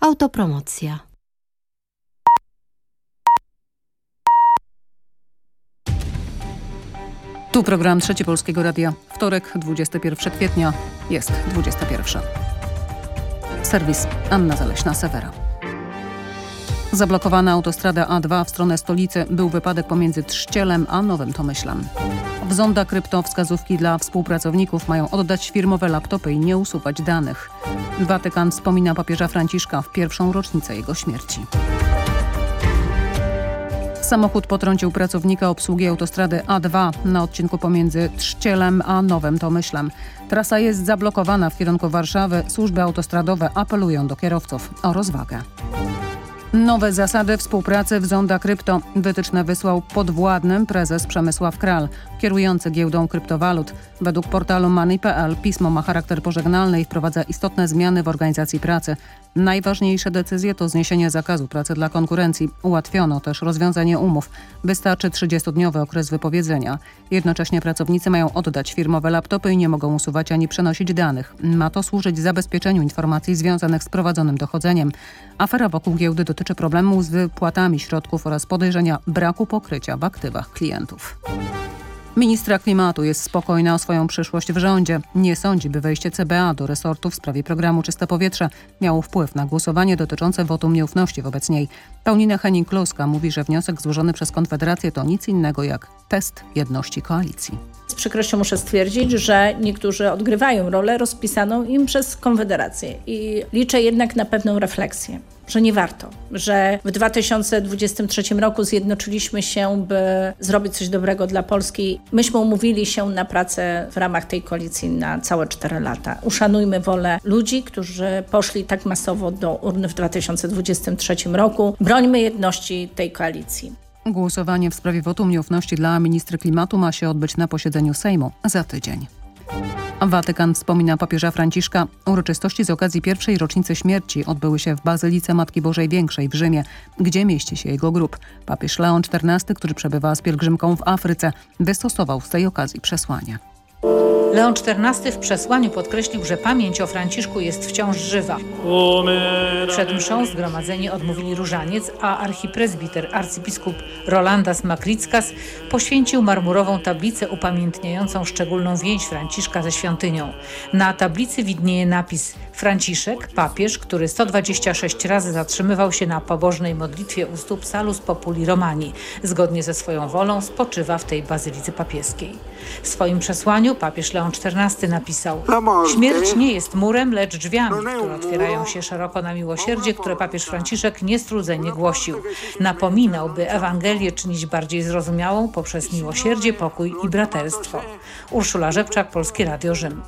Autopromocja. Tu program Trzeci Polskiego Radia. Wtorek, 21 kwietnia. Jest 21. Serwis Anna Zaleśna-Sewera. Zablokowana autostrada A2 w stronę stolicy był wypadek pomiędzy Trzcielem a Nowym Tomyślem. W Zonda Krypto wskazówki dla współpracowników mają oddać firmowe laptopy i nie usuwać danych. Watykan wspomina papieża Franciszka w pierwszą rocznicę jego śmierci. Samochód potrącił pracownika obsługi autostrady A2 na odcinku pomiędzy Trzcielem a Nowym Tomyślem. Trasa jest zablokowana w kierunku Warszawy. Służby autostradowe apelują do kierowców o rozwagę. Nowe zasady współpracy w Zonda Krypto wytyczne wysłał podwładnym prezes Przemysław Kral, kierujący giełdą kryptowalut. Według portalu Money.pl pismo ma charakter pożegnalny i wprowadza istotne zmiany w organizacji pracy. Najważniejsze decyzje to zniesienie zakazu pracy dla konkurencji. Ułatwiono też rozwiązanie umów. Wystarczy 30-dniowy okres wypowiedzenia. Jednocześnie pracownicy mają oddać firmowe laptopy i nie mogą usuwać ani przenosić danych. Ma to służyć zabezpieczeniu informacji związanych z prowadzonym dochodzeniem. Afera wokół giełdy dotyczy problemu z wypłatami środków oraz podejrzenia braku pokrycia w aktywach klientów. Ministra klimatu jest spokojna o swoją przyszłość w rządzie. Nie sądzi, by wejście CBA do resortu w sprawie programu Czyste Powietrze miało wpływ na głosowanie dotyczące wotum nieufności wobec niej. Paulina Henning-Kloska mówi, że wniosek złożony przez Konfederację to nic innego jak test jedności koalicji. Z przykrością muszę stwierdzić, że niektórzy odgrywają rolę rozpisaną im przez Konfederację i liczę jednak na pewną refleksję że nie warto, że w 2023 roku zjednoczyliśmy się, by zrobić coś dobrego dla Polski. Myśmy umówili się na pracę w ramach tej koalicji na całe 4 lata. Uszanujmy wolę ludzi, którzy poszli tak masowo do urny w 2023 roku. Brońmy jedności tej koalicji. Głosowanie w sprawie wotum nieufności dla ministry klimatu ma się odbyć na posiedzeniu Sejmu za tydzień. Watykan wspomina papieża Franciszka. Uroczystości z okazji pierwszej rocznicy śmierci odbyły się w Bazylice Matki Bożej Większej w Rzymie, gdzie mieści się jego grób. Papież Leon XIV, który przebywa z pielgrzymką w Afryce, wystosował z tej okazji przesłanie. Leon XIV w przesłaniu podkreślił, że pamięć o Franciszku jest wciąż żywa. Przed mszą zgromadzeni odmówili różaniec, a archipresbiter arcybiskup Rolandas Makrickas poświęcił marmurową tablicę upamiętniającą szczególną więź Franciszka ze świątynią. Na tablicy widnieje napis Franciszek, papież, który 126 razy zatrzymywał się na pobożnej modlitwie u stóp Salus Populi Romani. Zgodnie ze swoją wolą spoczywa w tej bazylicy papieskiej. W swoim przesłaniu papież Leon XIV napisał Śmierć nie jest murem, lecz drzwiami, które otwierają się szeroko na miłosierdzie, które papież Franciszek niestrudzenie głosił. Napominał, by Ewangelię czynić bardziej zrozumiałą poprzez miłosierdzie, pokój i braterstwo. Urszula Rzepczak, Polskie Radio Rzym.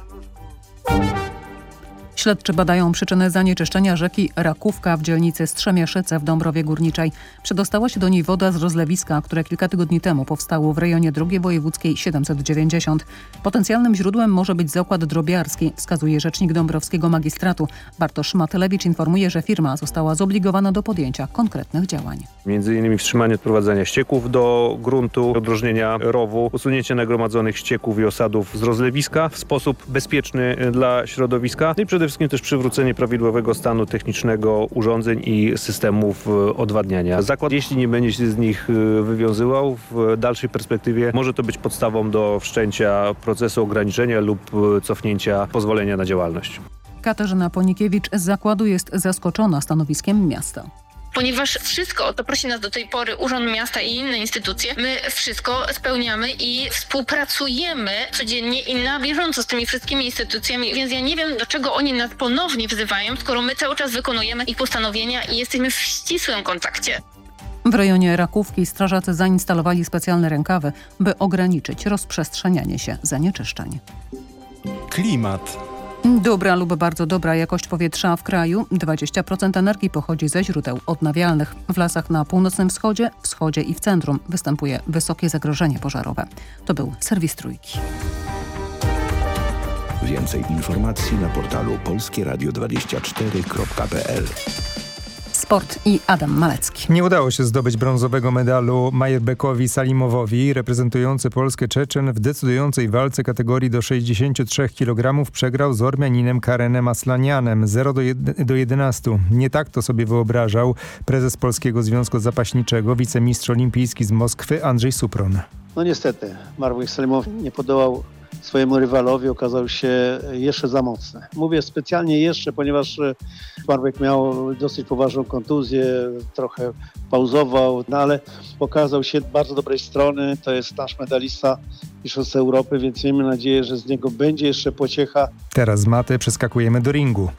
Śledczy badają przyczynę zanieczyszczenia rzeki Rakówka w dzielnicy Strzemieszyce w Dąbrowie Górniczej. Przedostała się do niej woda z rozlewiska, które kilka tygodni temu powstało w rejonie drugiej wojewódzkiej 790. Potencjalnym źródłem może być zakład drobiarski, wskazuje rzecznik dąbrowskiego magistratu. Bartosz Matelewicz informuje, że firma została zobligowana do podjęcia konkretnych działań. Między innymi wstrzymanie odprowadzania ścieków do gruntu, odróżnienia rowu, usunięcie nagromadzonych ścieków i osadów z rozlewiska w sposób bezpieczny dla środowiska no i przede wszystkim też przywrócenie prawidłowego stanu technicznego urządzeń i systemów e, odwadniania. Zakład, jeśli nie będzie się z nich e, wywiązywał, w dalszej perspektywie może to być podstawą do wszczęcia procesu ograniczenia lub e, cofnięcia pozwolenia na działalność. Katarzyna Ponikiewicz z zakładu jest zaskoczona stanowiskiem miasta ponieważ wszystko o to prosi nas do tej pory Urząd Miasta i inne instytucje. My wszystko spełniamy i współpracujemy codziennie i na bieżąco z tymi wszystkimi instytucjami, więc ja nie wiem, do czego oni nas ponownie wzywają, skoro my cały czas wykonujemy ich postanowienia i jesteśmy w ścisłym kontakcie. W rejonie Rakówki strażacy zainstalowali specjalne rękawy, by ograniczyć rozprzestrzenianie się zanieczyszczeń. Klimat. Dobra lub bardzo dobra jakość powietrza w kraju. 20% energii pochodzi ze źródeł odnawialnych. W lasach na północnym wschodzie, wschodzie i w centrum występuje wysokie zagrożenie pożarowe. To był serwis Trójki. Więcej informacji na portalu polskieradio24.pl Sport i Adam Malecki. Nie udało się zdobyć brązowego medalu Majerbekowi Salimowowi. Reprezentujący Polskę Czeczen w decydującej walce kategorii do 63 kg przegrał z Ormianinem Karenem Aslanianem 0 do, do 11. Nie tak to sobie wyobrażał prezes Polskiego Związku Zapaśniczego, wicemistrz olimpijski z Moskwy Andrzej Supron. No niestety, Marwin Salimow nie podołał swojemu rywalowi okazał się jeszcze za mocny. Mówię specjalnie jeszcze, ponieważ Marwek miał dosyć poważną kontuzję, trochę pauzował, no ale pokazał się bardzo dobrej strony. To jest nasz medalista Mistrzostw Europy, więc miejmy nadzieję, że z niego będzie jeszcze pociecha. Teraz z maty przeskakujemy do ringu.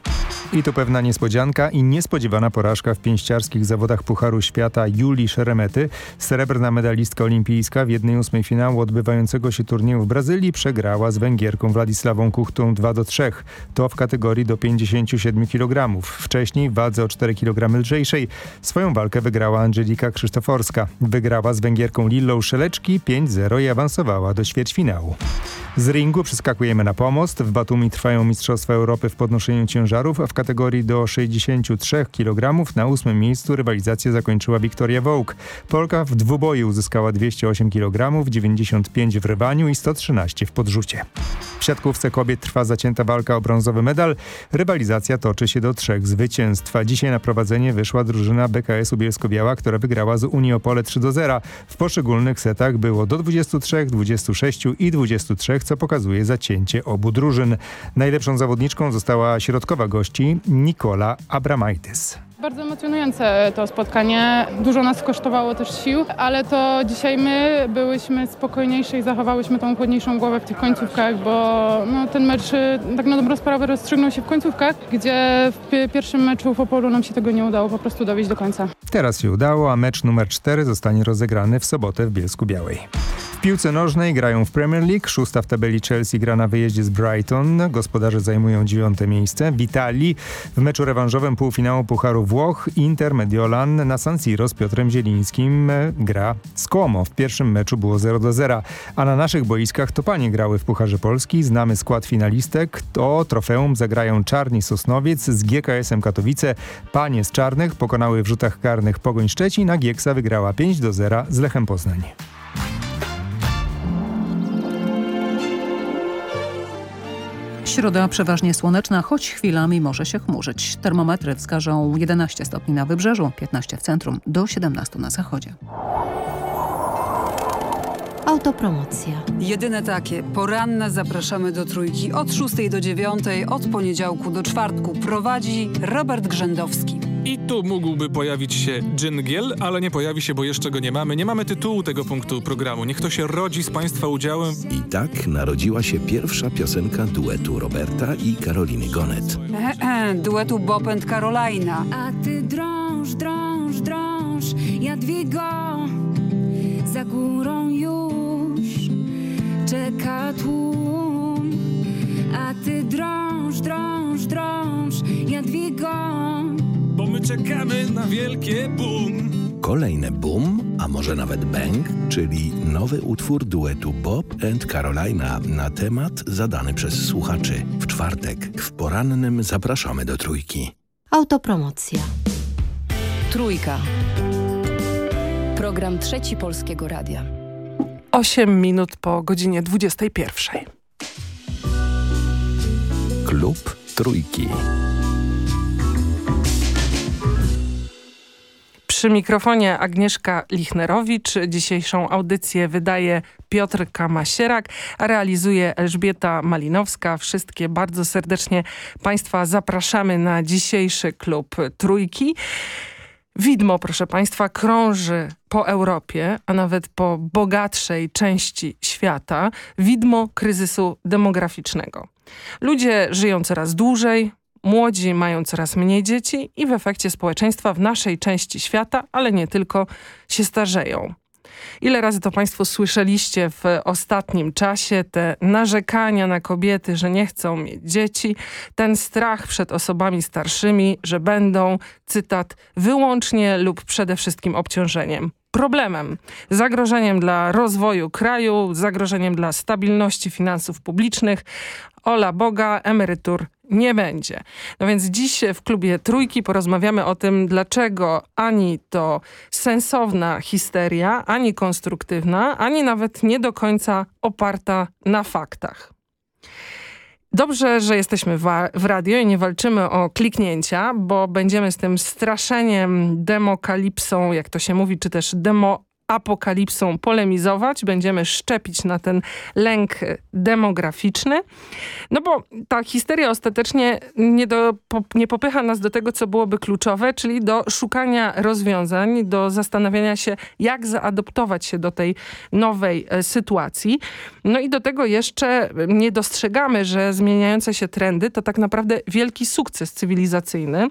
I tu pewna niespodzianka i niespodziewana porażka w pięściarskich zawodach Pucharu Świata Julii Szeremety. Srebrna medalistka olimpijska w jednej ósmej finału odbywającego się turnieju w Brazylii przegrała z Węgierką Władysławą Kuchtą 2 do 3. To w kategorii do 57 kg. Wcześniej w wadze o 4 kg lżejszej swoją walkę wygrała Angelika Krzysztoforska. Wygrała z Węgierką Lillą Szeleczki 5-0 i awansowała do ćwierćfinału. Z ringu przeskakujemy na pomost. W Batumi trwają Mistrzostwa Europy w podnoszeniu ciężarów, a w kategorii do 63 kg na ósmym miejscu rywalizację zakończyła Wiktoria Wołk. Polka w dwuboju uzyskała 208 kg, 95 w rywaniu i 113 w podrzucie. W siatkówce kobiet trwa zacięta walka o brązowy medal. Rywalizacja toczy się do trzech zwycięstw. Dzisiaj na prowadzenie wyszła drużyna BKS-u Bielsko-Biała, która wygrała z Unii Opole 3 do 0. W poszczególnych setach było do 23, 26 i 23 co pokazuje zacięcie obu drużyn. Najlepszą zawodniczką została środkowa gości Nikola Abramaitis. Bardzo emocjonujące to spotkanie. Dużo nas kosztowało też sił, ale to dzisiaj my byłyśmy spokojniejsze i zachowałyśmy tą chłodniejszą głowę w tych końcówkach, bo no, ten mecz y, tak na dobrą sprawę rozstrzygnął się w końcówkach, gdzie w pierwszym meczu w Opolu nam się tego nie udało po prostu dowieść do końca. Teraz się udało, a mecz numer 4 zostanie rozegrany w sobotę w Bielsku Białej piłce nożnej grają w Premier League. Szósta w tabeli Chelsea gra na wyjeździe z Brighton. Gospodarze zajmują dziewiąte miejsce. W Italii w meczu rewanżowym półfinału Pucharu Włoch Inter Mediolan na San Siro z Piotrem Zielińskim e, gra z Como. W pierwszym meczu było 0 do 0. A na naszych boiskach to panie grały w Pucharze Polski. Znamy skład finalistek. To trofeum zagrają Czarni Sosnowiec z GKS-em Katowice. Panie z Czarnych pokonały w rzutach karnych Pogoń Szczecin, a Gieksa wygrała 5 do 0 z Lechem Poznań. Środa przeważnie słoneczna, choć chwilami może się chmurzyć. Termometry wskażą 11 stopni na wybrzeżu, 15 w centrum, do 17 na zachodzie. Autopromocja. Jedyne takie. Poranne zapraszamy do trójki od 6 do 9, od poniedziałku do czwartku. Prowadzi Robert Grzędowski. I tu mógłby pojawić się dżingiel, ale nie pojawi się, bo jeszcze go nie mamy. Nie mamy tytułu tego punktu programu. Niech to się rodzi z Państwa udziałem. I tak narodziła się pierwsza piosenka duetu Roberta i Karoliny Gonet. duetu Bob and Carolina. A ty drąż, drąż, drąż, Jadwigo, za górą już czeka tłum. A ty drąż, drąż, drąż, Jadwigo, czekamy na wielkie boom. Kolejne boom, a może nawet bang, czyli nowy utwór duetu Bob and Carolina na temat zadany przez słuchaczy. W czwartek w porannym zapraszamy do trójki. Autopromocja. Trójka. Program Trzeci Polskiego Radia. 8 minut po godzinie 21. Klub Trójki. Przy mikrofonie Agnieszka Lichnerowicz. Dzisiejszą audycję wydaje Piotr Kamasierak, a realizuje Elżbieta Malinowska. Wszystkie bardzo serdecznie Państwa zapraszamy na dzisiejszy klub Trójki. Widmo, proszę Państwa, krąży po Europie, a nawet po bogatszej części świata, widmo kryzysu demograficznego. Ludzie żyją coraz dłużej, Młodzi mają coraz mniej dzieci i w efekcie społeczeństwa w naszej części świata, ale nie tylko, się starzeją. Ile razy to Państwo słyszeliście w ostatnim czasie te narzekania na kobiety, że nie chcą mieć dzieci, ten strach przed osobami starszymi, że będą, cytat, wyłącznie lub przede wszystkim obciążeniem. Problemem, zagrożeniem dla rozwoju kraju, zagrożeniem dla stabilności finansów publicznych. Ola Boga, emerytur nie będzie. No więc dziś w klubie Trójki porozmawiamy o tym, dlaczego ani to sensowna histeria, ani konstruktywna, ani nawet nie do końca oparta na faktach. Dobrze, że jesteśmy w radio i nie walczymy o kliknięcia, bo będziemy z tym straszeniem, demokalipsą, jak to się mówi, czy też demo apokalipsą polemizować, będziemy szczepić na ten lęk demograficzny. No bo ta histeria ostatecznie nie, do, nie popycha nas do tego, co byłoby kluczowe, czyli do szukania rozwiązań, do zastanawiania się, jak zaadoptować się do tej nowej e, sytuacji. No i do tego jeszcze nie dostrzegamy, że zmieniające się trendy to tak naprawdę wielki sukces cywilizacyjny,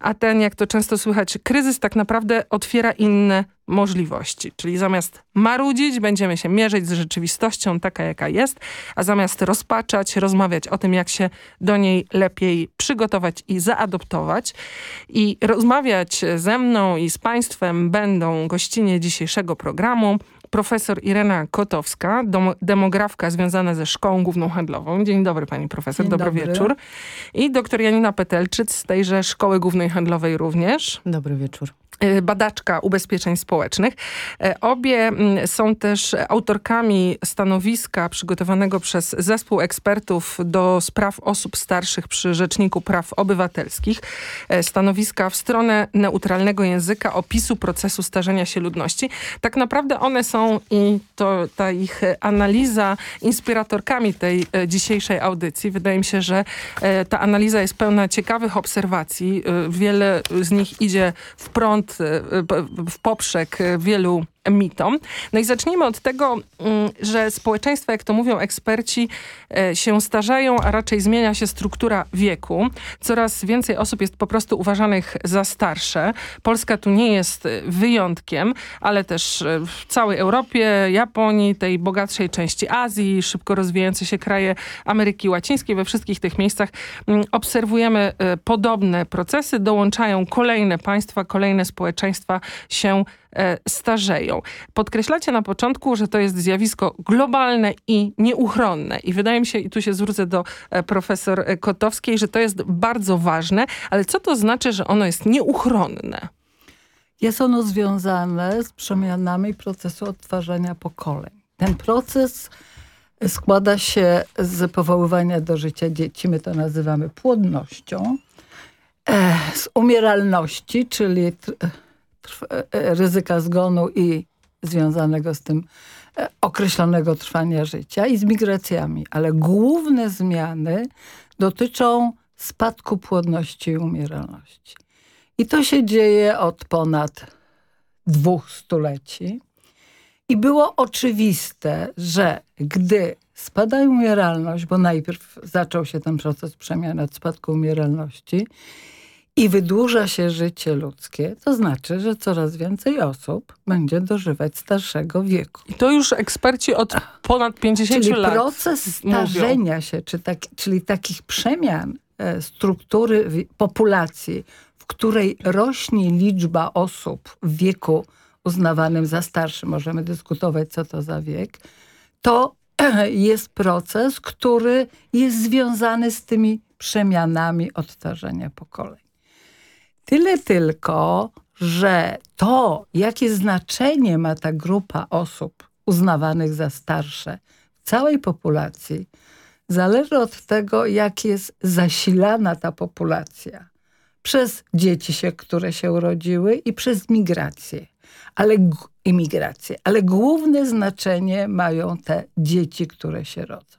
a ten, jak to często słychać, kryzys tak naprawdę otwiera inne możliwości. Czyli zamiast marudzić, będziemy się mierzyć z rzeczywistością taka, jaka jest, a zamiast rozpaczać, rozmawiać o tym, jak się do niej lepiej przygotować i zaadoptować. I rozmawiać ze mną i z Państwem będą gościnie dzisiejszego programu profesor Irena Kotowska, demografka związana ze Szkołą Główną Handlową. Dzień dobry pani profesor, dobry, dobry, wieczór. I doktor Janina Petelczyc z tejże Szkoły Głównej Handlowej również. Dobry wieczór. Y, badaczka ubezpieczeń społecznych. Y, obie mm, są też autorkami stanowiska przygotowanego przez zespół ekspertów do spraw osób starszych przy Rzeczniku Praw Obywatelskich. Y, stanowiska w stronę neutralnego języka opisu procesu starzenia się ludności. Tak naprawdę one są i to ta ich analiza inspiratorkami tej dzisiejszej audycji. Wydaje mi się, że ta analiza jest pełna ciekawych obserwacji. Wiele z nich idzie w prąd w poprzek wielu mitom. No i zacznijmy od tego, mm, że społeczeństwa, jak to mówią eksperci, e, się starzają, a raczej zmienia się struktura wieku. Coraz więcej osób jest po prostu uważanych za starsze. Polska tu nie jest wyjątkiem, ale też e, w całej Europie, Japonii, tej bogatszej części Azji, szybko rozwijające się kraje Ameryki Łacińskiej, we wszystkich tych miejscach mm, obserwujemy e, podobne procesy. Dołączają kolejne państwa, kolejne społeczeństwa się E, starzeją. Podkreślacie na początku, że to jest zjawisko globalne i nieuchronne. I wydaje mi się, i tu się zwrócę do e, profesor Kotowskiej, że to jest bardzo ważne, ale co to znaczy, że ono jest nieuchronne? Jest ono związane z przemianami procesu odtwarzania pokoleń. Ten proces składa się z powoływania do życia dzieci, my to nazywamy płodnością, e, z umieralności, czyli E, e, ryzyka zgonu i związanego z tym e, określonego trwania życia i z migracjami. Ale główne zmiany dotyczą spadku płodności i umieralności. I to się dzieje od ponad dwóch stuleci. I było oczywiste, że gdy spada umieralność, bo najpierw zaczął się ten proces przemiany od spadku umieralności i wydłuża się życie ludzkie, to znaczy, że coraz więcej osób będzie dożywać starszego wieku. I to już eksperci od ponad 50 czyli lat Czyli proces starzenia mówią. się, czy tak, czyli takich przemian e, struktury populacji, w której rośnie liczba osób w wieku uznawanym za starszy, możemy dyskutować, co to za wiek, to jest proces, który jest związany z tymi przemianami odtarzania pokoleń. Tyle tylko, że to, jakie znaczenie ma ta grupa osób uznawanych za starsze w całej populacji, zależy od tego, jak jest zasilana ta populacja przez dzieci, się, które się urodziły i przez migrację, ale imigrację. Ale główne znaczenie mają te dzieci, które się rodzą.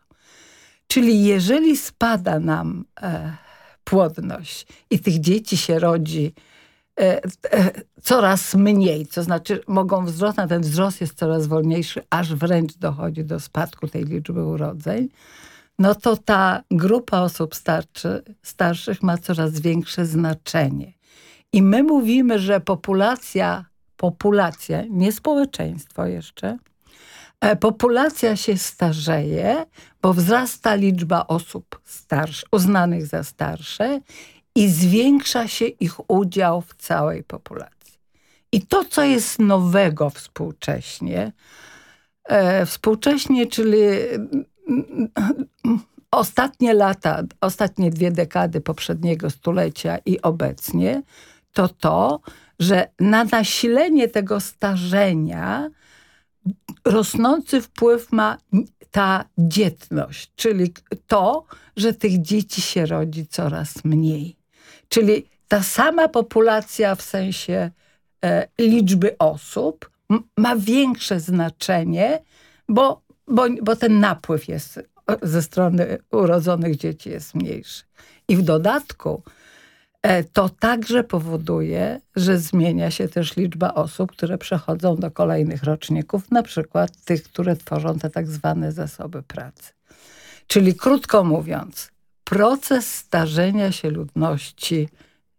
Czyli jeżeli spada nam e, płodność i tych dzieci się rodzi e, e, coraz mniej, to znaczy mogą wzrosnąć, ten wzrost jest coraz wolniejszy, aż wręcz dochodzi do spadku tej liczby urodzeń, no to ta grupa osób starczy, starszych ma coraz większe znaczenie. I my mówimy, że populacja, populacja, nie społeczeństwo jeszcze, E, populacja się starzeje, bo wzrasta liczba osób starszych, uznanych za starsze i zwiększa się ich udział w całej populacji. I to, co jest nowego współcześnie, e, współcześnie, czyli ostatnie lata, ostatnie dwie dekady poprzedniego stulecia i obecnie, to to, że na nasilenie tego starzenia rosnący wpływ ma ta dzietność, czyli to, że tych dzieci się rodzi coraz mniej. Czyli ta sama populacja w sensie e, liczby osób ma większe znaczenie, bo, bo, bo ten napływ jest ze strony urodzonych dzieci jest mniejszy. I w dodatku to także powoduje, że zmienia się też liczba osób, które przechodzą do kolejnych roczników, na przykład tych, które tworzą te tak zwane zasoby pracy. Czyli krótko mówiąc, proces starzenia się ludności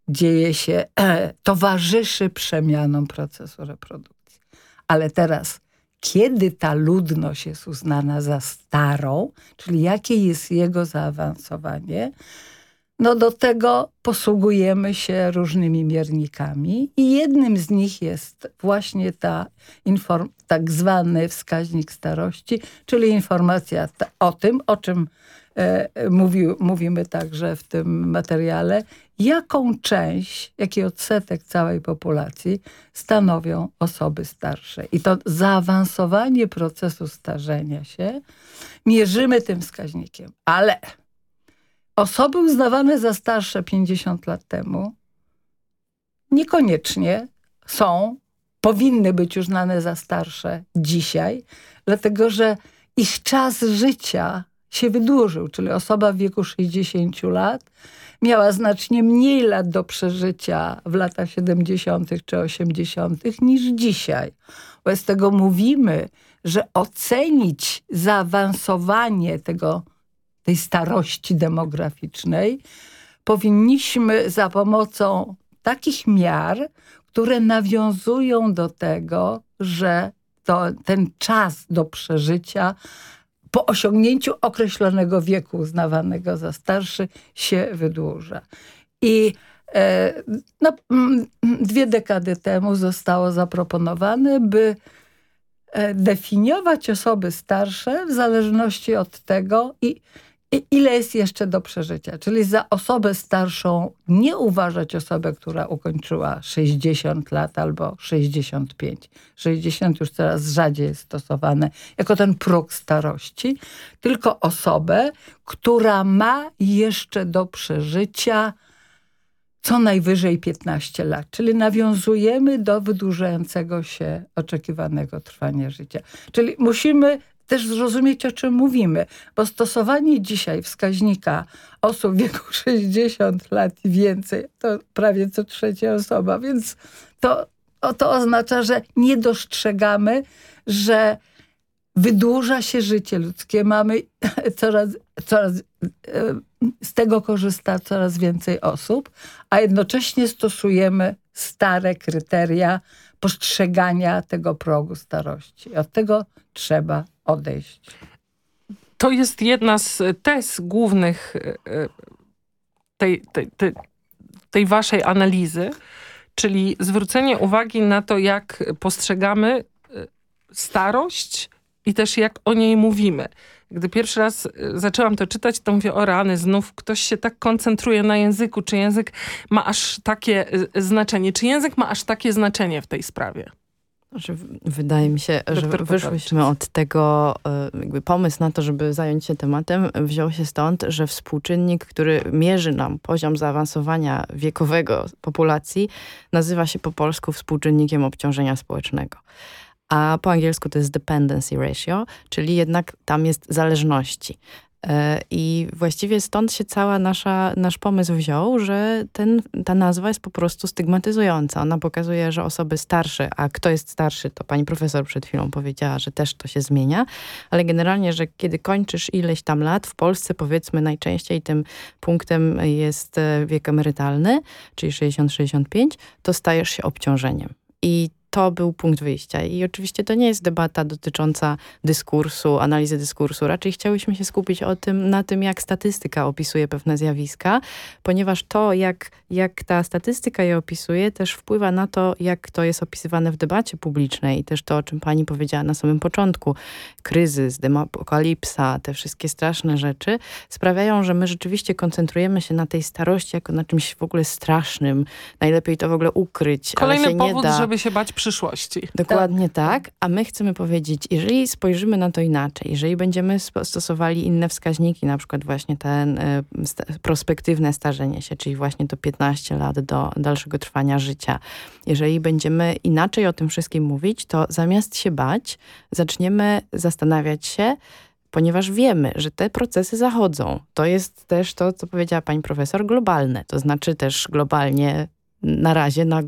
dzieje się, e, towarzyszy przemianom procesu reprodukcji. Ale teraz kiedy ta ludność jest uznana za starą, czyli jakie jest jego zaawansowanie, no do tego posługujemy się różnymi miernikami i jednym z nich jest właśnie ta tak zwany wskaźnik starości, czyli informacja o tym, o czym e, mówi, mówimy także w tym materiale, jaką część, jaki odsetek całej populacji stanowią osoby starsze. I to zaawansowanie procesu starzenia się mierzymy tym wskaźnikiem. Ale osoby uznawane za starsze 50 lat temu niekoniecznie są, powinny być uznane za starsze dzisiaj, dlatego że ich czas życia się wydłużył, czyli osoba w wieku 60 lat miała znacznie mniej lat do przeżycia w latach 70. czy 80. niż dzisiaj. Wobec tego mówimy, że ocenić zaawansowanie tego, tej starości demograficznej powinniśmy za pomocą takich miar, które nawiązują do tego, że to, ten czas do przeżycia po osiągnięciu określonego wieku uznawanego za starszy się wydłuża. I e, no, dwie dekady temu zostało zaproponowane, by e, definiować osoby starsze w zależności od tego i ile jest jeszcze do przeżycia. Czyli za osobę starszą nie uważać osobę, która ukończyła 60 lat albo 65. 60 już coraz rzadziej jest stosowane jako ten próg starości, tylko osobę, która ma jeszcze do przeżycia co najwyżej 15 lat. Czyli nawiązujemy do wydłużającego się oczekiwanego trwania życia. Czyli musimy też zrozumieć, o czym mówimy, bo stosowanie dzisiaj wskaźnika osób w wieku 60 lat i więcej, to prawie co trzecia osoba, więc to, to oznacza, że nie dostrzegamy, że wydłuża się życie ludzkie, mamy coraz, coraz e, z tego korzysta coraz więcej osób, a jednocześnie stosujemy stare kryteria postrzegania tego progu starości. Od tego trzeba odejść. To jest jedna z tez głównych e, e, tej, tej, tej, tej waszej analizy, czyli zwrócenie uwagi na to, jak postrzegamy e, starość i też jak o niej mówimy. Gdy pierwszy raz zaczęłam to czytać, to mówię, o rany, znów ktoś się tak koncentruje na języku. Czy język ma aż takie znaczenie? Czy język ma aż takie znaczenie w tej sprawie? Znaczy, wydaje mi się, że wyszłyśmy od tego, e, jakby pomysł na to, żeby zająć się tematem, wziął się stąd, że współczynnik, który mierzy nam poziom zaawansowania wiekowego populacji, nazywa się po polsku współczynnikiem obciążenia społecznego. A po angielsku to jest dependency ratio, czyli jednak tam jest zależności. I właściwie stąd się cała nasza, nasz pomysł wziął, że ten, ta nazwa jest po prostu stygmatyzująca. Ona pokazuje, że osoby starsze, a kto jest starszy, to pani profesor przed chwilą powiedziała, że też to się zmienia, ale generalnie, że kiedy kończysz ileś tam lat, w Polsce powiedzmy najczęściej tym punktem jest e, wiek emerytalny, czyli 60-65, to stajesz się obciążeniem. I to był punkt wyjścia. I oczywiście to nie jest debata dotycząca dyskursu, analizy dyskursu. Raczej chciałyśmy się skupić o tym, na tym, jak statystyka opisuje pewne zjawiska, ponieważ to, jak, jak ta statystyka je opisuje, też wpływa na to, jak to jest opisywane w debacie publicznej i też to, o czym pani powiedziała na samym początku. Kryzys, demopokalipsa, te wszystkie straszne rzeczy sprawiają, że my rzeczywiście koncentrujemy się na tej starości jako na czymś w ogóle strasznym. Najlepiej to w ogóle ukryć, Kolejny ale się powód, nie da. żeby się bać przyszłości. Dokładnie tak. A my chcemy powiedzieć, jeżeli spojrzymy na to inaczej, jeżeli będziemy stosowali inne wskaźniki, na przykład właśnie ten y, prospektywne starzenie się, czyli właśnie to 15 lat do dalszego trwania życia. Jeżeli będziemy inaczej o tym wszystkim mówić, to zamiast się bać, zaczniemy zastanawiać się, ponieważ wiemy, że te procesy zachodzą. To jest też to, co powiedziała pani profesor, globalne. To znaczy też globalnie na razie na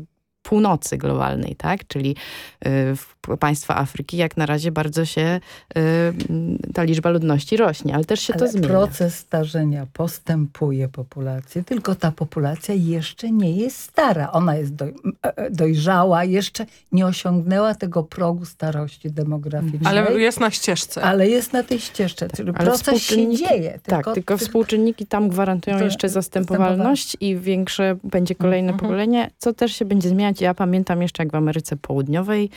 północy globalnej, tak? Czyli y, państwa Afryki jak na razie bardzo się y, ta liczba ludności rośnie, ale też się ale to zmienia. proces starzenia postępuje populacji, tylko ta populacja jeszcze nie jest stara. Ona jest doj, dojrzała, jeszcze nie osiągnęła tego progu starości demograficznej. Ale jest na ścieżce. Ale jest na tej ścieżce, czyli proces się dzieje. Tak, tylko, tylko współczynniki tam gwarantują jeszcze zastępowalność i większe będzie kolejne mhm. pokolenie, co też się będzie zmieniać. Ja pamiętam jeszcze, jak w Ameryce Południowej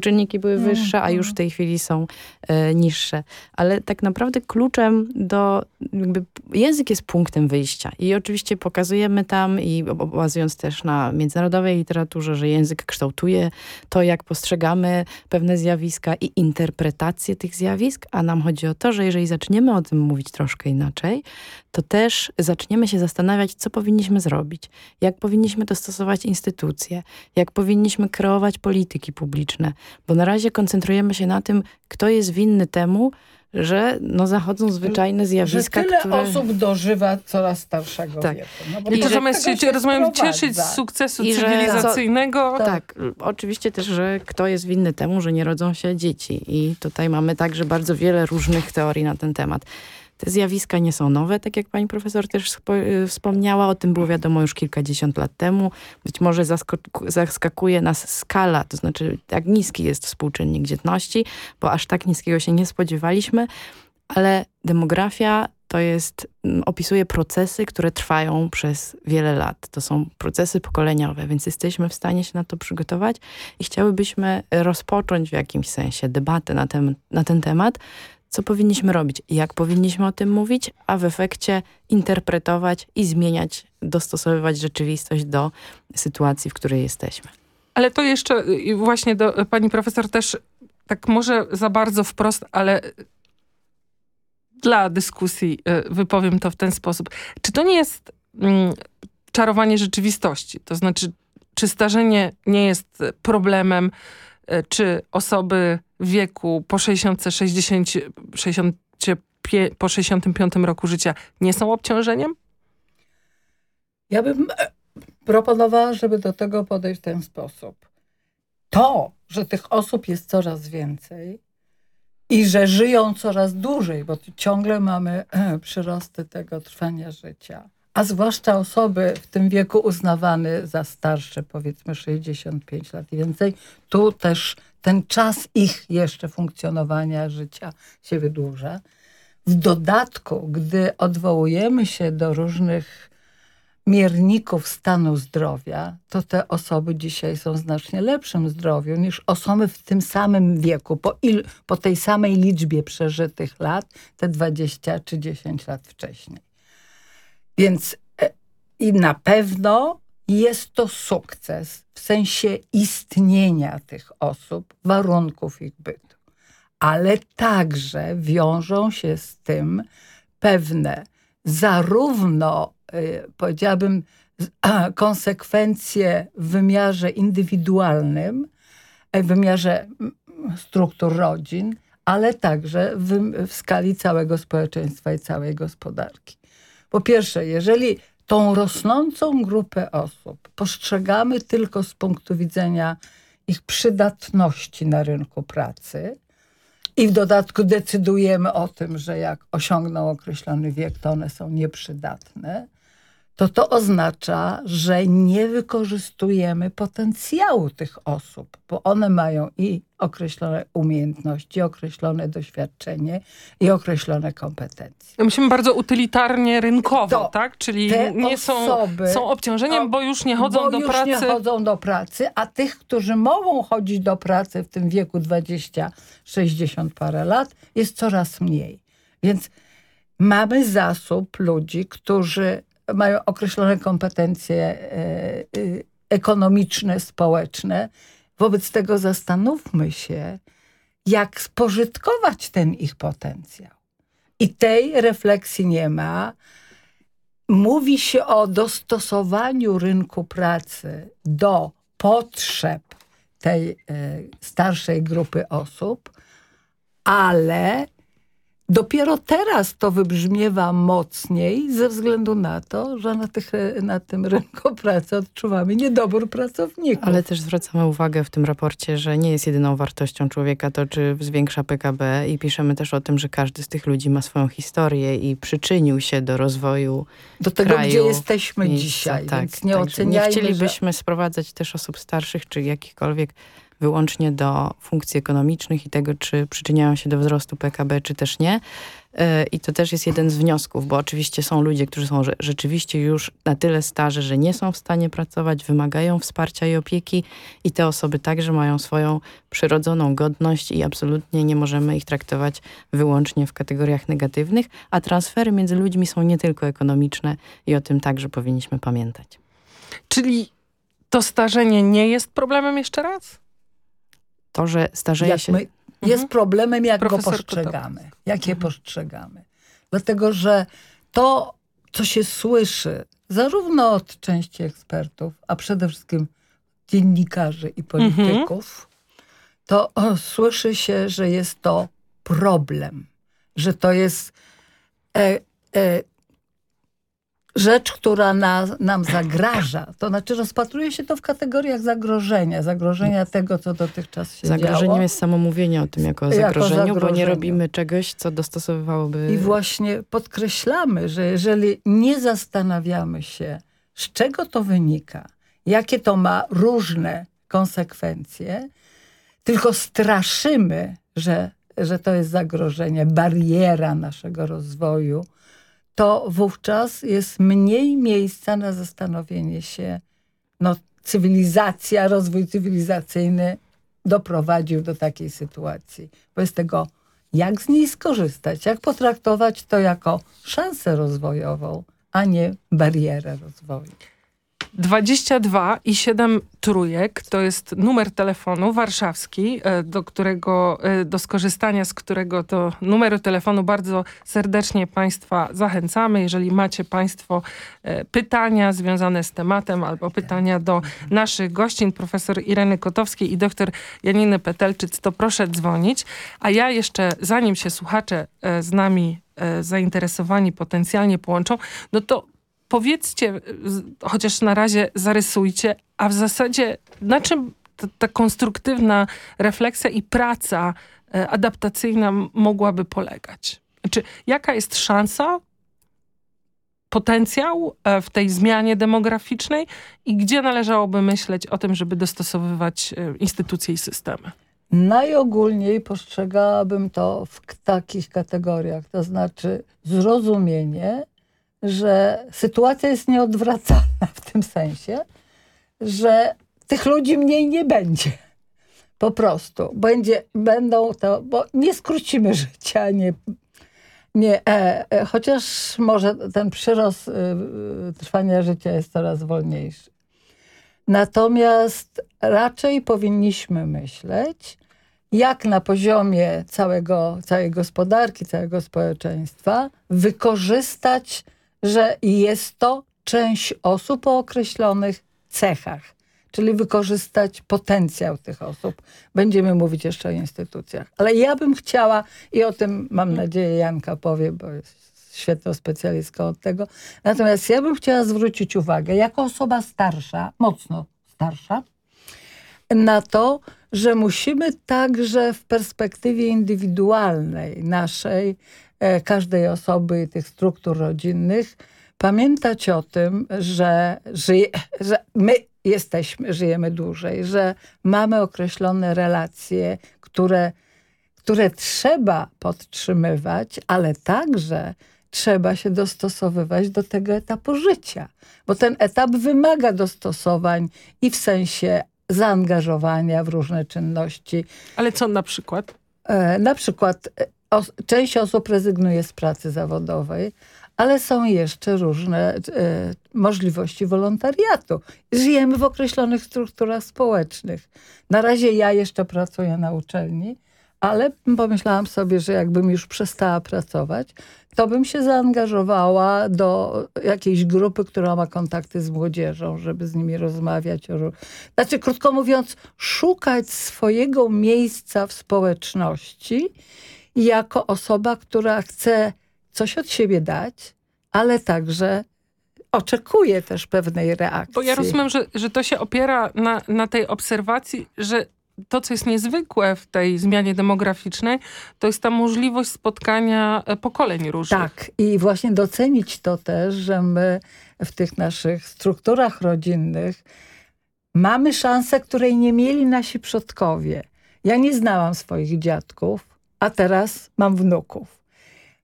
współczynniki były wyższe, a już w tej chwili są e, niższe. Ale tak naprawdę kluczem do... Jakby, język jest punktem wyjścia i oczywiście pokazujemy tam i bazując też na międzynarodowej literaturze, że język kształtuje to, jak postrzegamy pewne zjawiska i interpretację tych zjawisk, a nam chodzi o to, że jeżeli zaczniemy o tym mówić troszkę inaczej, to też zaczniemy się zastanawiać, co powinniśmy zrobić, jak powinniśmy dostosować instytucje, jak powinniśmy kreować polityki publiczne, bo na razie koncentrujemy się na tym, kto jest winny temu, że no, zachodzą zwyczajne zjawiska, że tyle które... osób dożywa coraz starszego tak. wieku. No, I to zamiast się, się rozumiem, cieszyć z sukcesu I cywilizacyjnego. Co, tak, oczywiście też, że kto jest winny temu, że nie rodzą się dzieci. I tutaj mamy także bardzo wiele różnych teorii na ten temat. Te zjawiska nie są nowe, tak jak pani profesor też wspomniała. O tym było wiadomo już kilkadziesiąt lat temu. Być może zaskakuje nas skala, to znaczy jak niski jest współczynnik dzietności, bo aż tak niskiego się nie spodziewaliśmy, ale demografia to jest, opisuje procesy, które trwają przez wiele lat. To są procesy pokoleniowe, więc jesteśmy w stanie się na to przygotować i chciałybyśmy rozpocząć w jakimś sensie debatę na ten, na ten temat, co powinniśmy robić, jak powinniśmy o tym mówić, a w efekcie interpretować i zmieniać, dostosowywać rzeczywistość do sytuacji, w której jesteśmy. Ale to jeszcze właśnie do pani profesor też tak może za bardzo wprost, ale dla dyskusji y, wypowiem to w ten sposób. Czy to nie jest mm, czarowanie rzeczywistości? To znaczy, czy starzenie nie jest problemem, y, czy osoby wieku po 60, 60, 60 po 65 roku życia nie są obciążeniem? Ja bym e, proponowała, żeby do tego podejść w ten sposób. To, że tych osób jest coraz więcej i że żyją coraz dłużej, bo ciągle mamy e, przyrosty tego trwania życia, a zwłaszcza osoby w tym wieku uznawane za starsze, powiedzmy 65 lat i więcej, tu też ten czas ich jeszcze funkcjonowania życia się wydłuża. W dodatku, gdy odwołujemy się do różnych mierników stanu zdrowia, to te osoby dzisiaj są w znacznie lepszym zdrowiu niż osoby w tym samym wieku, po, il, po tej samej liczbie przeżytych lat, te 20 czy 10 lat wcześniej. Więc e, i na pewno jest to sukces w sensie istnienia tych osób, warunków ich bytu. Ale także wiążą się z tym pewne zarówno, y, powiedziałabym, konsekwencje w wymiarze indywidualnym, w wymiarze struktur rodzin, ale także w, w skali całego społeczeństwa i całej gospodarki. Po pierwsze, jeżeli tą rosnącą grupę osób postrzegamy tylko z punktu widzenia ich przydatności na rynku pracy i w dodatku decydujemy o tym, że jak osiągną określony wiek, to one są nieprzydatne, to to oznacza, że nie wykorzystujemy potencjału tych osób, bo one mają i określone umiejętności, określone doświadczenie i określone kompetencje. No musimy bardzo utylitarnie, rynkowo, to tak? Czyli nie są, są obciążeniem, bo już nie chodzą do już pracy. nie chodzą do pracy, a tych, którzy mogą chodzić do pracy w tym wieku 20-60 parę lat, jest coraz mniej. Więc mamy zasób ludzi, którzy mają określone kompetencje e, e, ekonomiczne, społeczne. Wobec tego zastanówmy się, jak spożytkować ten ich potencjał. I tej refleksji nie ma. Mówi się o dostosowaniu rynku pracy do potrzeb tej e, starszej grupy osób, ale Dopiero teraz to wybrzmiewa mocniej ze względu na to, że na, tych, na tym rynku pracy odczuwamy niedobór pracowników. Ale też zwracamy uwagę w tym raporcie, że nie jest jedyną wartością człowieka to, czy zwiększa PKB i piszemy też o tym, że każdy z tych ludzi ma swoją historię i przyczynił się do rozwoju Do tego, kraju, gdzie jesteśmy miejsca, dzisiaj, tak, więc nie także oceniajmy, Nie chcielibyśmy że... sprowadzać też osób starszych, czy jakichkolwiek wyłącznie do funkcji ekonomicznych i tego, czy przyczyniają się do wzrostu PKB, czy też nie. E, I to też jest jeden z wniosków, bo oczywiście są ludzie, którzy są rzeczywiście już na tyle starzy, że nie są w stanie pracować, wymagają wsparcia i opieki i te osoby także mają swoją przyrodzoną godność i absolutnie nie możemy ich traktować wyłącznie w kategoriach negatywnych, a transfery między ludźmi są nie tylko ekonomiczne i o tym także powinniśmy pamiętać. Czyli to starzenie nie jest problemem jeszcze raz? To, że starzeje jak się... My, jest mhm. problemem, jak Profesor go postrzegamy. Jak je mhm. postrzegamy. Dlatego, że to, co się słyszy, zarówno od części ekspertów, a przede wszystkim dziennikarzy i polityków, mhm. to o, słyszy się, że jest to problem. Że to jest e, e, rzecz, która na, nam zagraża, to znaczy rozpatruje się to w kategoriach zagrożenia, zagrożenia tego, co dotychczas się Zagrożeniem działo. jest samo mówienie o tym jako o zagrożeniu, jako zagrożeniu, bo nie robimy czegoś, co dostosowywałoby... I właśnie podkreślamy, że jeżeli nie zastanawiamy się, z czego to wynika, jakie to ma różne konsekwencje, tylko straszymy, że, że to jest zagrożenie, bariera naszego rozwoju, to wówczas jest mniej miejsca na zastanowienie się, no cywilizacja, rozwój cywilizacyjny doprowadził do takiej sytuacji. Wobec tego, jak z niej skorzystać, jak potraktować to jako szansę rozwojową, a nie barierę rozwoju. 22 i 7 trójek to jest numer telefonu warszawski, e, do którego, e, do skorzystania z którego to numeru telefonu bardzo serdecznie Państwa zachęcamy. Jeżeli macie Państwo e, pytania związane z tematem albo pytania do naszych gościń, profesor Ireny Kotowskiej i doktor Janiny Petelczyc, to proszę dzwonić. A ja jeszcze, zanim się słuchacze z nami zainteresowani potencjalnie połączą, no to powiedzcie, chociaż na razie zarysujcie, a w zasadzie na czym ta, ta konstruktywna refleksja i praca e, adaptacyjna mogłaby polegać? Czy jaka jest szansa, potencjał e, w tej zmianie demograficznej i gdzie należałoby myśleć o tym, żeby dostosowywać e, instytucje i systemy? Najogólniej postrzegałabym to w takich kategoriach, to znaczy zrozumienie, że sytuacja jest nieodwracalna w tym sensie, że tych ludzi mniej nie będzie. Po prostu. Będzie, będą to, bo nie skrócimy życia, nie, nie, e, e, chociaż może ten przyrost y, trwania życia jest coraz wolniejszy. Natomiast raczej powinniśmy myśleć, jak na poziomie całego, całej gospodarki, całego społeczeństwa wykorzystać że jest to część osób o określonych cechach, czyli wykorzystać potencjał tych osób. Będziemy mówić jeszcze o instytucjach. Ale ja bym chciała, i o tym mam nadzieję Janka powie, bo jest świetną specjalistką od tego, natomiast ja bym chciała zwrócić uwagę, jako osoba starsza, mocno starsza, na to, że musimy także w perspektywie indywidualnej naszej każdej osoby i tych struktur rodzinnych, pamiętać o tym, że, żyje, że my jesteśmy, żyjemy dłużej, że mamy określone relacje, które, które trzeba podtrzymywać, ale także trzeba się dostosowywać do tego etapu życia, bo ten etap wymaga dostosowań i w sensie zaangażowania w różne czynności. Ale co na przykład? E, na przykład e, os część osób rezygnuje z pracy zawodowej, ale są jeszcze różne e, możliwości wolontariatu. Żyjemy w określonych strukturach społecznych. Na razie ja jeszcze pracuję na uczelni, ale pomyślałam sobie, że jakbym już przestała pracować, to bym się zaangażowała do jakiejś grupy, która ma kontakty z młodzieżą, żeby z nimi rozmawiać. Znaczy, krótko mówiąc, szukać swojego miejsca w społeczności jako osoba, która chce coś od siebie dać, ale także oczekuje też pewnej reakcji. Bo ja rozumiem, że, że to się opiera na, na tej obserwacji, że to, co jest niezwykłe w tej zmianie demograficznej, to jest ta możliwość spotkania e, pokoleń różnych. Tak i właśnie docenić to też, że my w tych naszych strukturach rodzinnych mamy szansę, której nie mieli nasi przodkowie. Ja nie znałam swoich dziadków, a teraz mam wnuków.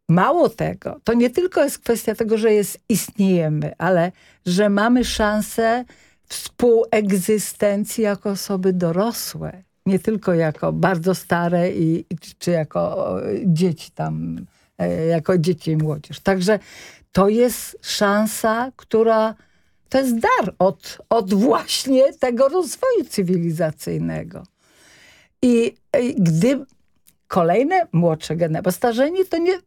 Mało tego, to nie tylko jest kwestia tego, że jest, istniejemy, ale że mamy szansę współegzystencji jako osoby dorosłe. Nie tylko jako bardzo stare i, czy jako dzieci tam, e, jako dzieci i młodzież. Także to jest szansa, która to jest dar od, od właśnie tego rozwoju cywilizacyjnego. I gdy kolejne młodsze generacje, bo starzenie to nie,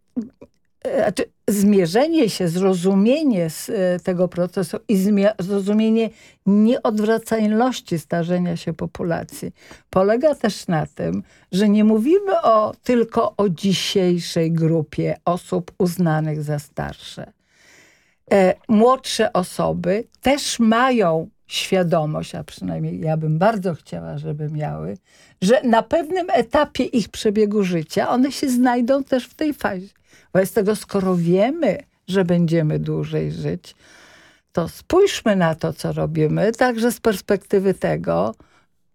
E, znaczy, zmierzenie się, zrozumienie z e, tego procesu i zrozumienie nieodwracalności starzenia się populacji polega też na tym, że nie mówimy o, tylko o dzisiejszej grupie osób uznanych za starsze. E, młodsze osoby też mają świadomość, a przynajmniej ja bym bardzo chciała, żeby miały, że na pewnym etapie ich przebiegu życia one się znajdą też w tej fazie. Wobec tego, skoro wiemy, że będziemy dłużej żyć, to spójrzmy na to, co robimy, także z perspektywy tego,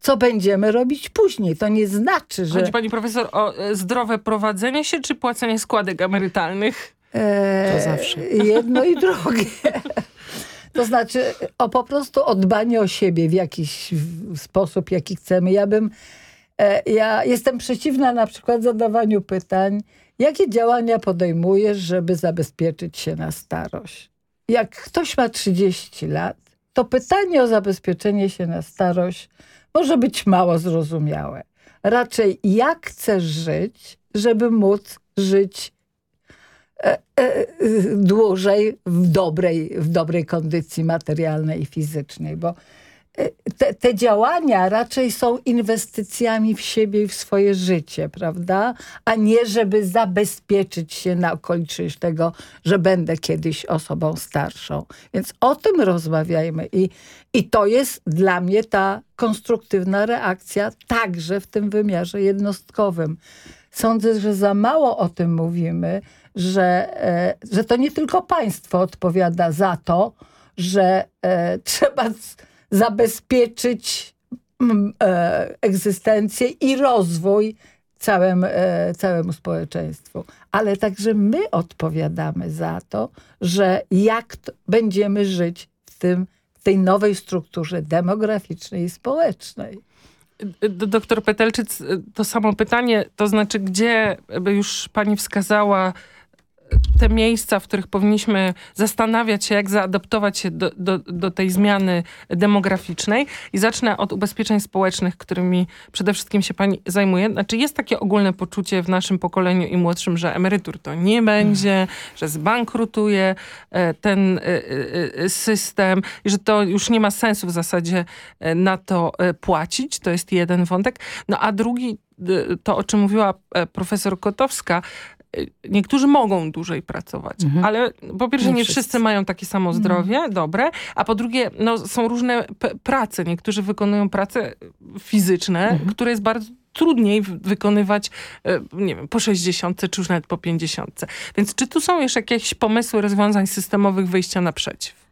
co będziemy robić później. To nie znaczy, że... Chodzi pani profesor o e, zdrowe prowadzenie się, czy płacenie składek emerytalnych? Eee, to zawsze. Jedno i drugie. To znaczy o po prostu o dbanie o siebie w jakiś sposób, jaki chcemy. Ja bym, e, ja jestem przeciwna na przykład zadawaniu pytań, Jakie działania podejmujesz, żeby zabezpieczyć się na starość? Jak ktoś ma 30 lat, to pytanie o zabezpieczenie się na starość może być mało zrozumiałe. Raczej jak chcesz żyć, żeby móc żyć dłużej w dobrej, w dobrej kondycji materialnej i fizycznej, bo te, te, działania raczej są inwestycjami w siebie i w swoje życie, prawda? A nie, żeby zabezpieczyć się na okoliczność tego, że będę kiedyś osobą starszą. Więc o tym rozmawiajmy. I, I to jest dla mnie ta konstruktywna reakcja także w tym wymiarze jednostkowym. Sądzę, że za mało o tym mówimy, że, e, że to nie tylko państwo odpowiada za to, że e, trzeba zabezpieczyć e, egzystencję i rozwój całym, całemu społeczeństwu. Ale także my odpowiadamy za to, że jak będziemy żyć w, tym, w tej nowej strukturze demograficznej i społecznej. Doktor Petelczyc, to samo pytanie, to znaczy gdzie by już pani wskazała te miejsca, w których powinniśmy zastanawiać się, jak zaadaptować się do, do, do, tej zmiany demograficznej. I zacznę od ubezpieczeń społecznych, którymi przede wszystkim się pani zajmuje. Znaczy jest takie ogólne poczucie w naszym pokoleniu i młodszym, że emerytur to nie będzie, hmm. że zbankrutuje e, ten e, e, system i że to już nie ma sensu w zasadzie na to płacić. To jest jeden wątek. No a drugi to, o czym mówiła profesor Kotowska, niektórzy mogą dłużej pracować, mhm. ale po pierwsze nie, nie wszyscy. wszyscy. mają takie samo mhm. zdrowie, mhm. dobre, a po drugie no, są różne prace. Niektórzy wykonują prace fizyczne, mhm. które jest bardzo trudniej wykonywać, e, nie wiem, po 60 czy już nawet po 50. Więc czy tu są jeszcze jakieś pomysły rozwiązań systemowych wyjścia naprzeciw?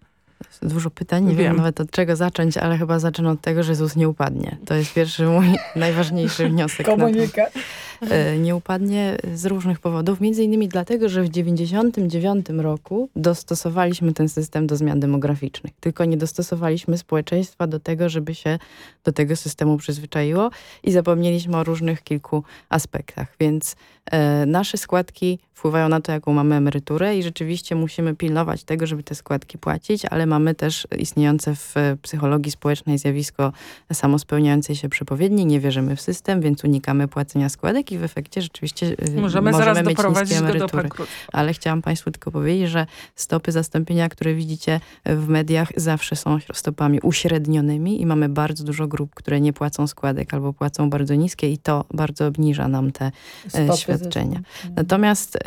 Dużo pytań, nie wiem. wiem nawet od czego zacząć, ale chyba zacznę od tego, że ZUS nie upadnie. To jest pierwszy mój najważniejszy wniosek. Komunikat. E, nie upadnie z różnych powodów, między innymi dlatego, że w 1999 roku dostosowaliśmy ten system do zmian demograficznych. Tylko nie dostosowaliśmy społeczeństwa do tego, żeby się do tego systemu przyzwyczaiło i zapomnieliśmy o różnych kilku aspektach. Więc nasze składki wpływają na to, jaką mamy emeryturę i rzeczywiście musimy pilnować tego, żeby te składki płacić, ale mamy też istniejące w psychologii społecznej zjawisko samospełniającej się przepowiedni. Nie wierzymy w system, więc unikamy płacenia składek i w efekcie rzeczywiście y, możemy, możemy mieć niskie emerytury. Ale chciałam Państwu tylko powiedzieć, że stopy zastąpienia, które widzicie w mediach zawsze są stopami uśrednionymi i mamy bardzo dużo grup, które nie płacą składek albo płacą bardzo niskie i to bardzo obniża nam te y, Stopy świadczenia. Natomiast y,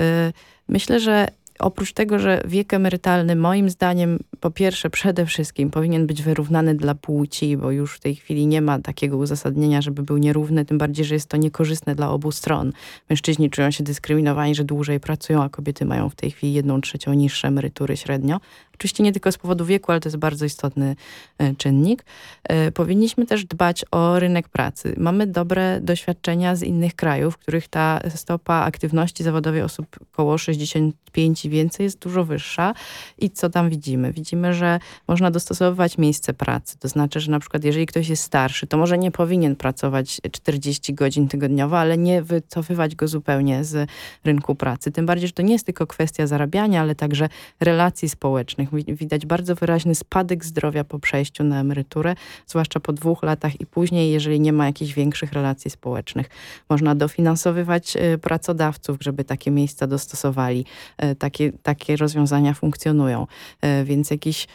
myślę, że oprócz tego, że wiek emerytalny moim zdaniem po pierwsze przede wszystkim powinien być wyrównany dla płci, bo już w tej chwili nie ma takiego uzasadnienia, żeby był nierówny, tym bardziej, że jest to niekorzystne dla obu stron. Mężczyźni czują się dyskryminowani, że dłużej pracują, a kobiety mają w tej chwili jedną trzecią niższe emerytury średnio. Oczywiście nie tylko z powodu wieku, ale to jest bardzo istotny e, czynnik. E, powinniśmy też dbać o rynek pracy. Mamy dobre doświadczenia z innych krajów, w których ta stopa aktywności zawodowej osób około 65 i więcej jest dużo wyższa. I co tam widzimy? Widzimy, że można dostosowywać miejsce pracy. To znaczy, że na przykład jeżeli ktoś jest starszy, to może nie powinien pracować 40 godzin tygodniowo, ale nie wycofywać go zupełnie z rynku pracy. Tym bardziej, że to nie jest tylko kwestia zarabiania, ale także relacji społecznych Widać bardzo wyraźny spadek zdrowia po przejściu na emeryturę, zwłaszcza po dwóch latach i później, jeżeli nie ma jakichś większych relacji społecznych. Można dofinansowywać y, pracodawców, żeby takie miejsca dostosowali. Y, takie, takie rozwiązania funkcjonują, y, więc jakieś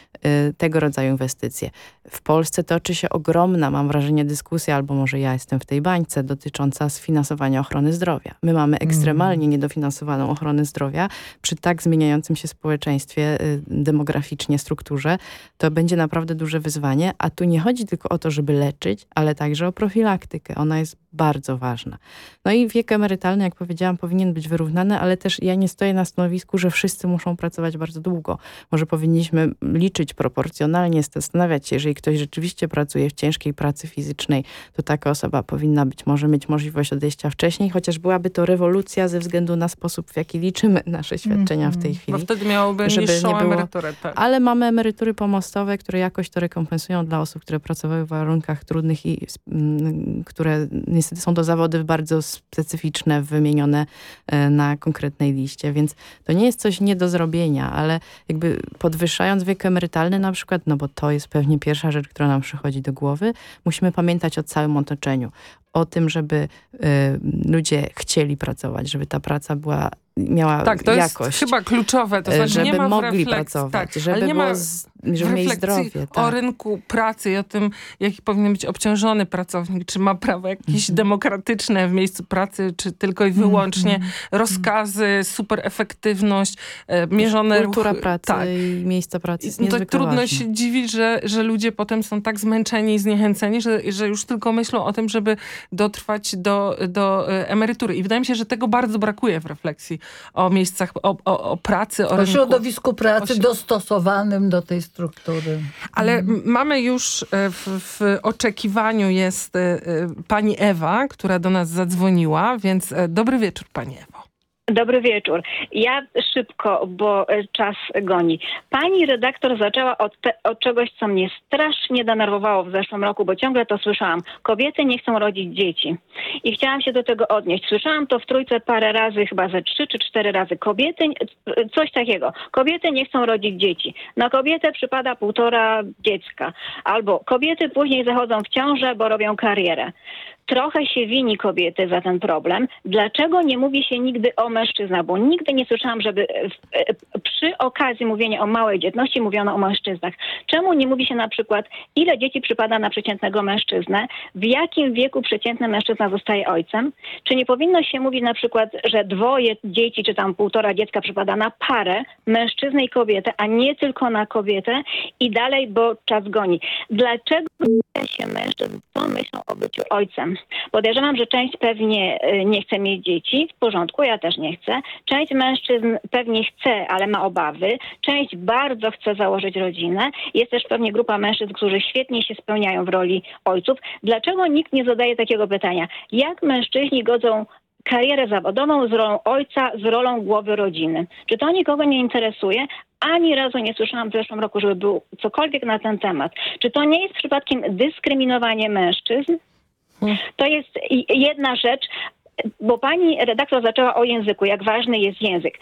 tego rodzaju inwestycje. W Polsce toczy się ogromna, mam wrażenie, dyskusja, albo może ja jestem w tej bańce, dotycząca sfinansowania ochrony zdrowia. My mamy mm. ekstremalnie niedofinansowaną ochronę zdrowia przy tak zmieniającym się społeczeństwie demokratycznym demograficznie, strukturze, to będzie naprawdę duże wyzwanie. A tu nie chodzi tylko o to, żeby leczyć, ale także o profilaktykę. Ona jest bardzo ważna. No i wiek emerytalny, jak powiedziałam, powinien być wyrównany, ale też ja nie stoję na stanowisku, że wszyscy muszą pracować bardzo długo. Może powinniśmy liczyć proporcjonalnie, zastanawiać się, jeżeli ktoś rzeczywiście pracuje w ciężkiej pracy fizycznej, to taka osoba powinna być, może mieć możliwość odejścia wcześniej, chociaż byłaby to rewolucja ze względu na sposób, w jaki liczymy nasze świadczenia w tej chwili. Bo wtedy miałoby żeby niższą nie było, emeryturę. Tak. Ale mamy emerytury pomostowe, które jakoś to rekompensują dla osób, które pracowały w warunkach trudnych i mm, które niestety są to zawody bardzo specyficzne, wymienione e, na konkretnej liście, więc to nie jest coś nie do zrobienia, ale jakby podwyższając wiek emerytalny na przykład, no bo to jest pewnie pierwsza rzecz, która nam przychodzi do głowy, musimy pamiętać o całym otoczeniu o tym, żeby y, ludzie chcieli pracować, żeby ta praca była miała tak, to jakość. jest chyba kluczowe. To znaczy, żeby nie ma mogli refleks, pracować, tak, żeby, nie ma z, żeby mieć zdrowie. Tak. o rynku pracy i o tym, jaki powinien być obciążony pracownik, czy ma prawo jakieś mm. demokratyczne w miejscu pracy, czy tylko i wyłącznie mm. rozkazy, super efektywność, e, mierzone Kultura ruchy. pracy tak. i miejsca pracy jest no to trudno ważne. się dziwić, że, że ludzie potem są tak zmęczeni i zniechęceni, że, że już tylko myślą o tym, żeby dotrwać do, do e, emerytury. I wydaje mi się, że tego bardzo brakuje w refleksji o miejscach, o, o, o pracy, o, o rynku. środowisku pracy o... dostosowanym do tej struktury. Ale mhm. mamy już e, w, w, oczekiwaniu jest e, pani Ewa, która do nas zadzwoniła, więc dobry wieczór pani Ewo. Dobry wieczór. Ja szybko, bo e, czas goni. Pani redaktor zaczęła od, te, od, czegoś, co mnie strasznie denerwowało w zeszłym roku, bo ciągle to słyszałam. Kobiety nie chcą rodzić dzieci. I chciałam się do tego odnieść. Słyszałam to w trójce parę razy, chyba ze trzy czy cztery razy. Kobiety, coś takiego. Kobiety nie chcą rodzić dzieci. Na kobietę przypada półtora dziecka. Albo kobiety później zachodzą w ciążę, bo robią karierę trochę się wini kobiety za ten problem. Dlaczego nie mówi się nigdy o mężczyznach, bo nigdy nie słyszałam, żeby przy okazji mówienia o małej dzietności mówiono o mężczyznach. Czemu nie mówi się na przykład, ile dzieci przypada na przeciętnego mężczyznę, w jakim wieku przeciętny mężczyzna zostaje ojcem? Czy nie powinno się mówić na przykład, że dwoje dzieci, czy tam półtora dziecka przypada na parę, mężczyznę i kobietę, a nie tylko na kobietę i dalej, bo czas goni. Dlaczego się mężczyzn pomyślą o byciu ojcem? Podejrzewam, że część pewnie y, nie chce mieć dzieci, w porządku, ja też nie chcę. Część mężczyzn pewnie chce, ale ma obawy. Część bardzo chce założyć rodzinę. Jest też pewnie grupa mężczyzn, którzy świetnie się spełniają w roli ojców. Dlaczego nikt nie zadaje takiego pytania? Jak mężczyźni godzą karierę zawodową z rolą ojca, z rolą głowy rodziny. Czy to nikogo nie interesuje? Ani razu nie słyszałam w zeszłym roku, żeby był cokolwiek na ten temat. Czy to nie jest przypadkiem dyskryminowanie mężczyzn? To jest jedna rzecz, bo pani redaktor zaczęła o języku, jak ważny jest język.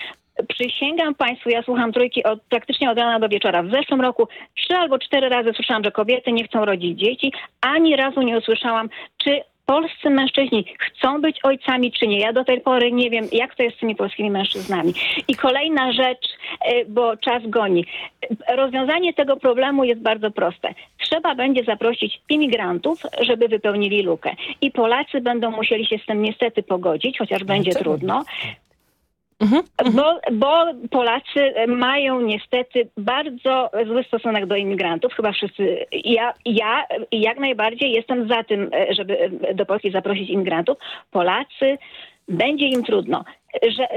Przysięgam Państwu, ja słucham trójki od, praktycznie od rana do wieczora. W zeszłym roku trzy albo cztery razy słyszałam, że kobiety nie chcą rodzić dzieci. Ani razu nie usłyszałam, czy polscy mężczyźni chcą być ojcami, czy nie. Ja do tej pory nie wiem, jak to jest z tymi polskimi mężczyznami. I kolejna rzecz, e, bo czas goni. Rozwiązanie tego problemu jest bardzo proste. Trzeba będzie zaprosić imigrantów, żeby wypełnili lukę. I Polacy będą musieli się z tym niestety pogodzić, chociaż będzie trudno. Mhm, mhm. Bo, bo Polacy mają niestety bardzo zły stosunek do imigrantów. Chyba wszyscy. Ja, ja jak najbardziej jestem za tym, żeby do Polski zaprosić imigrantów. Polacy będzie im trudno że,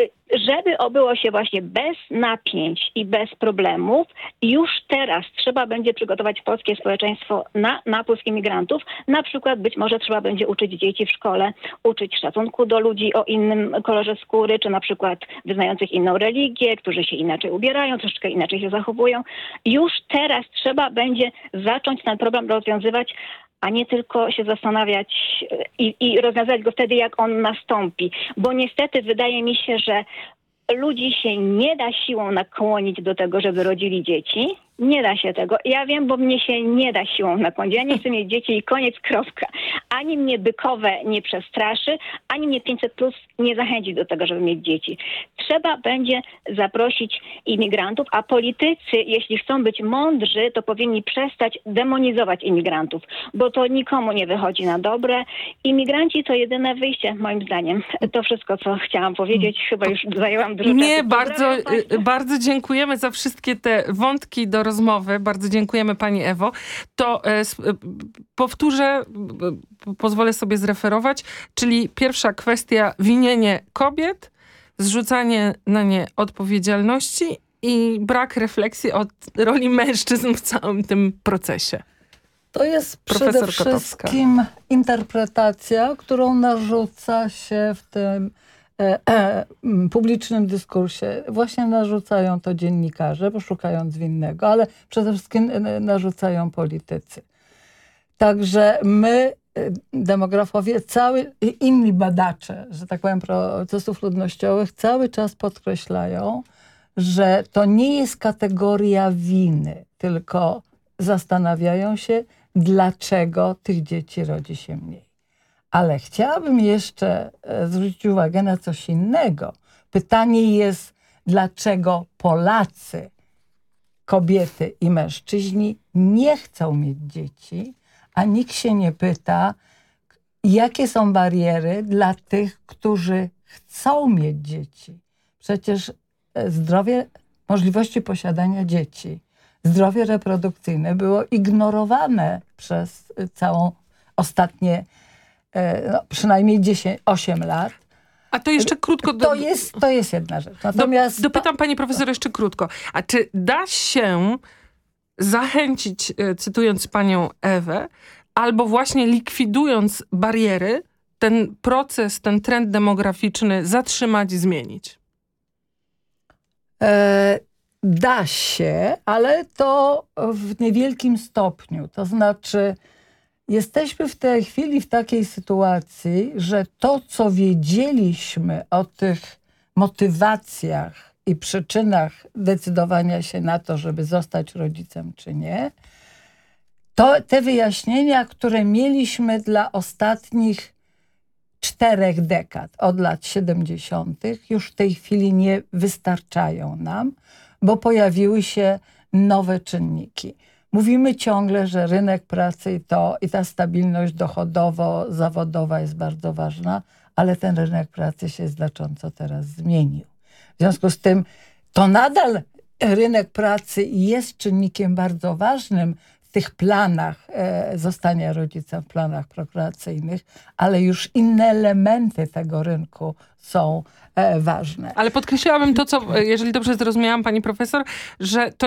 żeby obyło się właśnie bez napięć i bez problemów, już teraz trzeba będzie przygotować polskie społeczeństwo na napływ imigrantów. Na przykład być może trzeba będzie uczyć dzieci w szkole, uczyć szacunku do ludzi o innym kolorze skóry, czy na przykład wyznających inną religię, którzy się inaczej ubierają, troszeczkę inaczej się zachowują. Już teraz trzeba będzie zacząć ten problem rozwiązywać, a nie tylko się zastanawiać i, i rozwiązać go wtedy, jak on nastąpi. Bo niestety wydaje mi się, że ludzi się nie da siłą nakłonić do tego, żeby rodzili dzieci. Nie da się tego. Ja wiem, bo mnie się nie da siłą nakłonić. Ja nie chcę mieć dzieci i koniec, kropka. Ani mnie bykowe nie przestraszy, ani mnie 500 plus nie zachęci do tego, żeby mieć dzieci. Trzeba będzie zaprosić imigrantów, a politycy, jeśli chcą być mądrzy, to powinni przestać demonizować imigrantów, bo to nikomu nie wychodzi na dobre. Imigranci to jedyne wyjście, moim zdaniem. To wszystko, co chciałam powiedzieć. Chyba już zajęłam dużo Nie, bardzo, y, bardzo dziękujemy za wszystkie te wątki do rozmowy. Bardzo dziękujemy pani Ewo. To e, powtórzę, pozwolę sobie zreferować, czyli pierwsza kwestia winienie kobiet, zrzucanie na nie odpowiedzialności i brak refleksji od roli mężczyzn w całym tym procesie. To jest Profesor przede wszystkim interpretacja, którą narzuca się w tym E, e, publicznym dyskursie właśnie narzucają to dziennikarze, poszukając winnego, ale przede wszystkim e, narzucają politycy. Także my, demografowie, cały, inni badacze, że tak powiem, procesów ludnościowych, cały czas podkreślają, że to nie jest kategoria winy, tylko zastanawiają się, dlaczego tych dzieci rodzi się mniej. Ale chciałabym jeszcze e, zwrócić uwagę na coś innego. Pytanie jest, dlaczego Polacy, kobiety i mężczyźni nie chcą mieć dzieci, a nikt się nie pyta, jakie są bariery dla tych, którzy chcą mieć dzieci. Przecież e, zdrowie, możliwości posiadania dzieci, zdrowie reprodukcyjne było ignorowane przez całą ostatnie E, no, przynajmniej 10, 8 lat. A to jeszcze krótko. Do, to, jest, to jest jedna rzecz. Natomiast do, dopytam pani profesor jeszcze krótko. A czy da się zachęcić, e, cytując panią Ewę, albo właśnie likwidując bariery, ten proces, ten trend demograficzny zatrzymać, zmienić? E, da się, ale to w niewielkim stopniu. To znaczy Jesteśmy w tej chwili w takiej sytuacji, że to, co wiedzieliśmy o tych motywacjach i przyczynach decydowania się na to, żeby zostać rodzicem czy nie, to te wyjaśnienia, które mieliśmy dla ostatnich czterech dekad, od lat 70., już w tej chwili nie wystarczają nam, bo pojawiły się nowe czynniki. Mówimy ciągle, że rynek pracy i to i ta stabilność dochodowo-zawodowa jest bardzo ważna, ale ten rynek pracy się znacząco teraz zmienił. W związku z tym to nadal rynek pracy jest czynnikiem bardzo ważnym tych planach e, zostania rodzicem, w planach prokreacyjnych, ale już inne elementy tego rynku są e, ważne. Ale podkreślałabym to, co, jeżeli dobrze zrozumiałam pani profesor, że to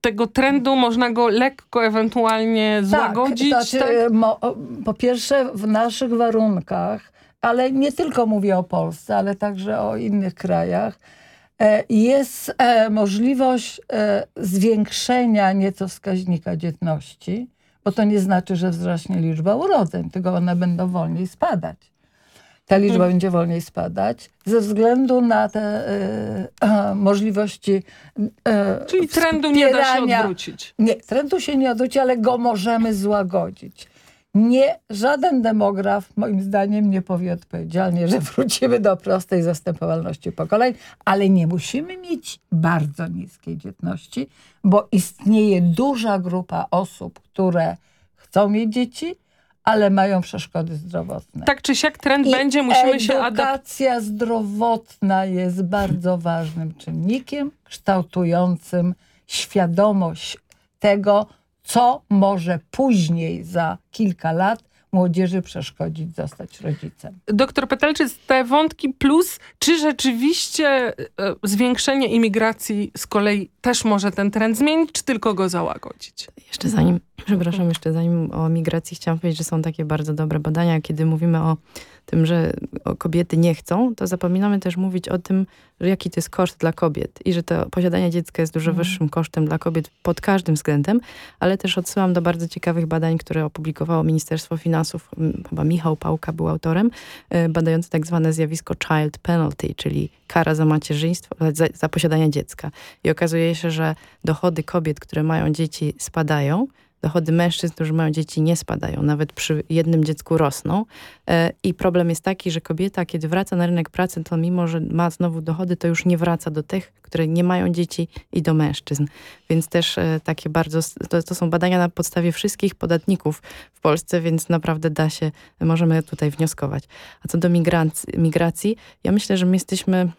tego trendu można go lekko ewentualnie tak, złagodzić? Tak, znaczy, tak? Mo, po pierwsze w naszych warunkach, ale nie tylko mówię o Polsce, ale także o innych krajach, E, jest e, możliwość e, zwiększenia nieco wskaźnika dzietności, bo to nie znaczy, że wzrośnie liczba urodzeń, tylko one będą wolniej spadać. Ta liczba hmm. będzie wolniej spadać ze względu na te e, możliwości e, Czyli trendu nie da się odwrócić. Nie, trendu się nie odwróci, ale go możemy złagodzić. Nie, żaden demograf moim zdaniem nie powie odpowiedzialnie, że wrócimy do prostej zastępowalności pokoleń, ale nie musimy mieć bardzo niskiej dzietności, bo istnieje duża grupa osób, które chcą mieć dzieci, ale mają przeszkody zdrowotne. Tak czy siak trend I będzie, musimy się adaptować. Edukacja zdrowotna jest bardzo ważnym czynnikiem kształtującym świadomość tego, co może później, za kilka lat, młodzieży przeszkodzić zostać rodzicem. Doktor Petelczyc, te wątki plus, czy rzeczywiście e, zwiększenie imigracji z kolei też może ten trend zmienić, czy tylko go załagodzić? Jeszcze zanim, przepraszam, jeszcze zanim o migracji chciałam powiedzieć, że są takie bardzo dobre badania, kiedy mówimy o tym, że kobiety nie chcą, to zapominamy też mówić o tym, że jaki to jest koszt dla kobiet i że to posiadanie dziecka jest dużo mm. wyższym kosztem dla kobiet pod każdym względem, ale też odsyłam do bardzo ciekawych badań, które opublikowało Ministerstwo Finansów, chyba Michał Pałka był autorem, e, badający tak zwane zjawisko child penalty, czyli kara za macierzyństwo, za, za posiadanie dziecka. I okazuje się, że dochody kobiet, które mają dzieci spadają, dochody mężczyzn, którzy mają dzieci, nie spadają. Nawet przy jednym dziecku rosną. E, I problem jest taki, że kobieta, kiedy wraca na rynek pracy, to mimo, że ma znowu dochody, to już nie wraca do tych, które nie mają dzieci i do mężczyzn. Więc też e, takie bardzo, to, to są badania na podstawie wszystkich podatników w Polsce, więc naprawdę da się, możemy tutaj wnioskować. A co do migracji, ja myślę, że my jesteśmy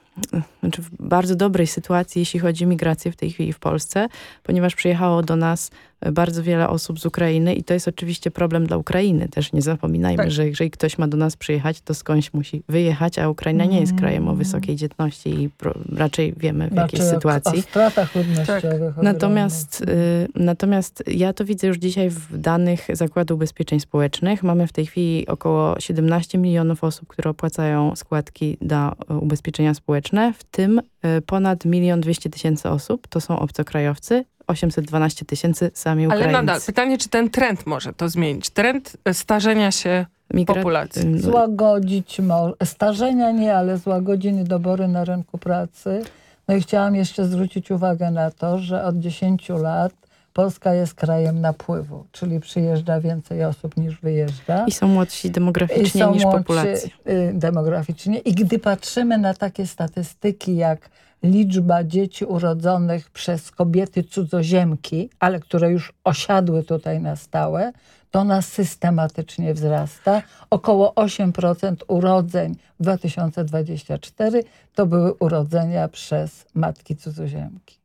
znaczy w bardzo dobrej sytuacji, jeśli chodzi o migrację w tej chwili w Polsce, ponieważ przyjechało do nas bardzo wiele osób z Ukrainy i to jest oczywiście problem dla Ukrainy. Też nie zapominajmy, tak. że jeżeli ktoś ma do nas przyjechać, to skądś musi wyjechać, a Ukraina nie jest krajem o wysokiej dzietności i raczej wiemy w znaczy, jakiej sytuacji. O stratach ludnościowych. Tak. Natomiast, y, natomiast ja to widzę już dzisiaj w danych Zakładu Ubezpieczeń Społecznych. Mamy w tej chwili około 17 milionów osób, które opłacają składki do ubezpieczenia społeczne, w tym y, ponad milion dwieście tysięcy osób to są obcokrajowcy 812 tysięcy sami Ukraińcy. Ale nadal, pytanie, czy ten trend może to zmienić? Trend starzenia się Migra populacji. No. Złagodzić, starzenia nie, ale złagodzi niedobory na rynku pracy. No i chciałam jeszcze zwrócić uwagę na to, że od 10 lat Polska jest krajem napływu, czyli przyjeżdża więcej osób niż wyjeżdża. I są młodsi demograficznie niż populacja. Y, demograficznie. I gdy patrzymy na takie statystyki jak liczba dzieci urodzonych przez kobiety cudzoziemki, ale które już osiadły tutaj na stałe, to ona systematycznie wzrasta. Około 8% urodzeń w 2024 to były urodzenia przez matki cudzoziemki.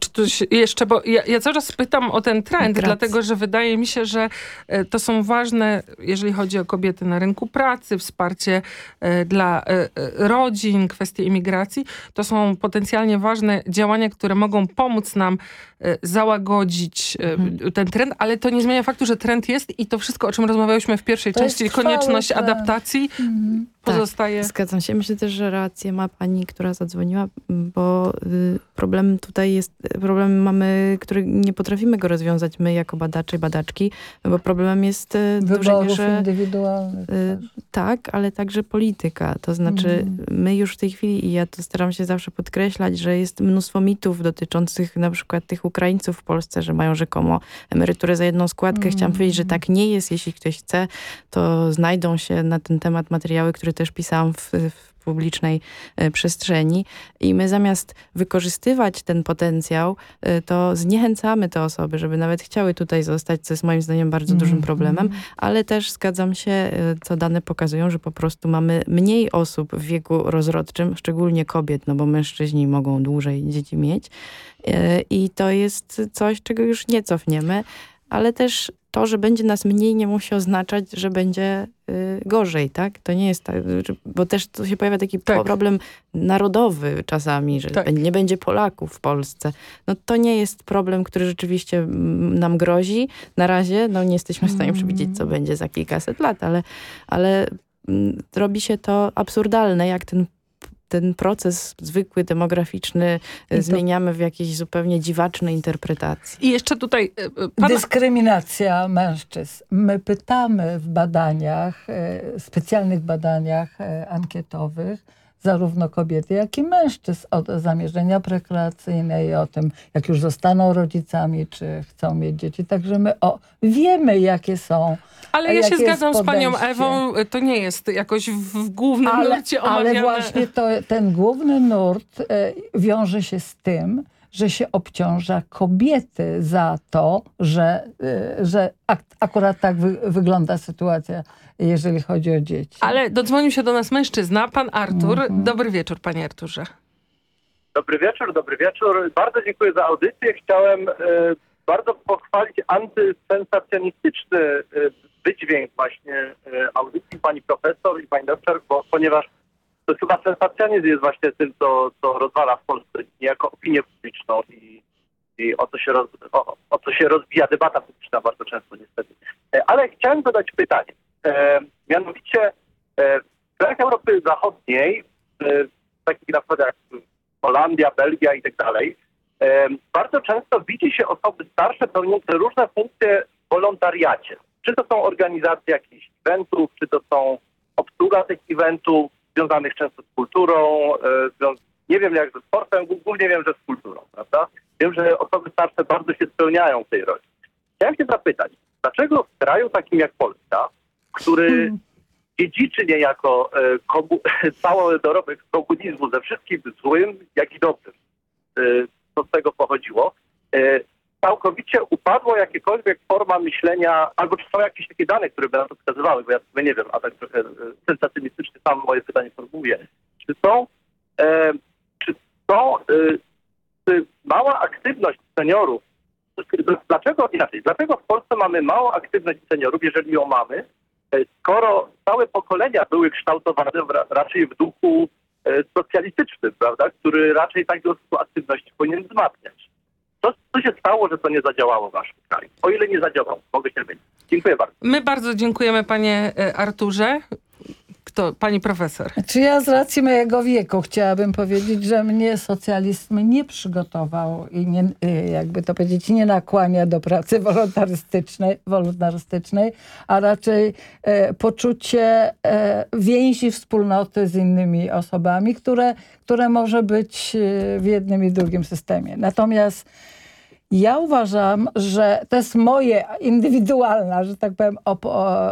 Czy coś jeszcze, bo ja, ja cały czas pytam o ten trend, dlatego że wydaje mi się, że e, to są ważne, jeżeli chodzi o kobiety na rynku pracy, wsparcie e, dla e, rodzin, kwestie imigracji. To są potencjalnie ważne działania, które mogą pomóc nam załagodzić mhm. ten trend, ale to nie zmienia faktu, że trend jest i to wszystko, o czym rozmawialiśmy w pierwszej to części, konieczność adaptacji, mhm pozostaje... Tak, zgadzam się. Myślę też, że rację ma pani, która zadzwoniła, bo y, problem tutaj jest, problem mamy, który nie potrafimy go rozwiązać my jako badacze i badaczki, bo problemem jest y, w dużej mierze... indywidualnych. Y, tak, ale także polityka. To znaczy mm. my już w tej chwili, i ja to staram się zawsze podkreślać, że jest mnóstwo mitów dotyczących na przykład tych Ukraińców w Polsce, że mają rzekomo emeryturę za jedną składkę. Mm. Chciałam powiedzieć, że tak nie jest. Jeśli ktoś chce, to znajdą się na ten temat materiały, które też pisałam w, w publicznej e, przestrzeni. I my zamiast wykorzystywać ten potencjał, e, to zniechęcamy te osoby, żeby nawet chciały tutaj zostać, co jest moim zdaniem bardzo dużym mhm. problemem, ale też zgadzam się, e, co dane pokazują, że po prostu mamy mniej osób w wieku rozrodczym, szczególnie kobiet, no bo mężczyźni mogą dłużej dzieci mieć. I to jest coś, czego już nie cofniemy, ale też to, że będzie nas mniej nie musi oznaczać, że będzie y, gorzej, tak? To nie jest tak, bo też tu się pojawia taki tak. problem narodowy czasami, że tak. nie będzie Polaków w Polsce. No to nie jest problem, który rzeczywiście nam grozi. Na razie no nie jesteśmy w stanie przewidzieć, co będzie za kilkaset lat, ale, ale robi się to absurdalne, jak ten ten proces zwykły, demograficzny to... zmieniamy w jakieś zupełnie dziwaczne interpretacji. I jeszcze tutaj... E, e, Pan... Dyskryminacja mężczyzn. My pytamy w badaniach, e, specjalnych badaniach ankietowych, zarówno kobiety, jak i mężczyzn o zamierzenia prekreacyjne i o tym, jak już zostaną rodzicami, czy chcą mieć dzieci. Także my o, wiemy, jakie są Ale ja się zgadzam z panią Ewą, to nie jest jakoś w głównym ale, nurcie omawiane. Ale właśnie to, ten główny nurt e, wiąże się z tym, że się obciąża kobiety za to, że, y, że akurat tak wy, wygląda sytuacja, jeżeli chodzi o dzieci. Ale dodzwonił się do nas mężczyzna, pan Artur. -hmm. Dobry wieczór, panie Arturze. Dobry wieczór, dobry wieczór. Bardzo dziękuję za audycję. Chciałem y, bardzo pochwalić antysensacjonistyczny y, wydźwięk właśnie y, audycji pani profesor i pani doktor, bo ponieważ to chyba sensacjonizm jest właśnie tym, co, co rozwala w Polsce niejako opinię publiczną i, i o, co się roz, o, o co się rozbija debata publiczna bardzo często niestety. E, ale chciałem zadać pytanie. E, mianowicie e, w krajach Europy Zachodniej, e, takich na przykład jak Holandia, Belgia i tak dalej, e, bardzo często widzi się osoby starsze pełniące różne funkcje w wolontariacie. Czy to są organizacje jakichś eventów, czy to są obsługa tych eventów, związanych często z kulturą, e, nie wiem jak ze sportem, głównie wiem, że z kulturą, prawda? Wiem, że osoby starsze bardzo się spełniają w tej roli. Chciałem się zapytać, dlaczego w kraju takim jak Polska, który hmm. dziedziczy niejako e, komu- cały dorobek komunizmu ze wszystkim złym, jak i dobrym, e, co z tego pochodziło, całkowicie upadło jakiekolwiek forma myślenia, albo czy są jakieś takie dane, które by na to wskazywały, bo ja sobie nie wiem, a tak trochę e, sensacjonistycznie sam moje pytanie formułuję. Czy są, e, czy są, e, czy mała aktywność seniorów, dlaczego inaczej, dlaczego w Polsce mamy małą aktywność seniorów, jeżeli ją mamy, e, skoro całe pokolenia były kształtowane w, raczej w duchu e, socjalistycznym, prawda, który raczej takiego aktywności powinien wzmacniać. Co, co się stało, że to nie zadziałało w naszym kraju? O ile nie zadziałało, mogę się mylić. Dziękuję bardzo. My bardzo dziękujemy panie e, Arturze. Kto? Pani profesor. Czy ja z racji mojego wieku chciałabym powiedzieć, że mnie socjalizm nie przygotował i nie, y, jakby to powiedzieć, nie nakłania do pracy wolontarystycznej, wolontarystycznej a raczej e, poczucie e, więzi wspólnoty z innymi osobami, które, które może być e, w jednym i drugim systemie. Natomiast ja uważam, że to jest moje indywidualna, że tak powiem,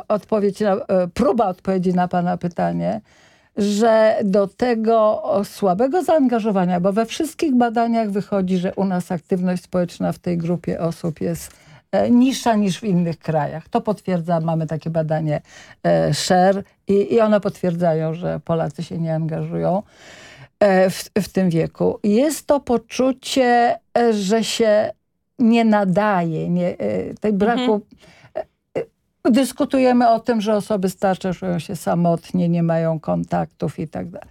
odpowiedź na, e, próba odpowiedzi na pana pytanie, że do tego słabego zaangażowania, bo we wszystkich badaniach wychodzi, że u nas aktywność społeczna w tej grupie osób jest e, niższa niż w innych krajach. To potwierdza, mamy takie badanie e, SHARE i, i one potwierdzają, że Polacy się nie angażują w, w tym wieku. Jest to poczucie, że się nie nadaje, nie, e, tej braku... Mhm. E, e, dyskutujemy o tym, że osoby starsze czują się samotnie, nie mają kontaktów i tak dalej.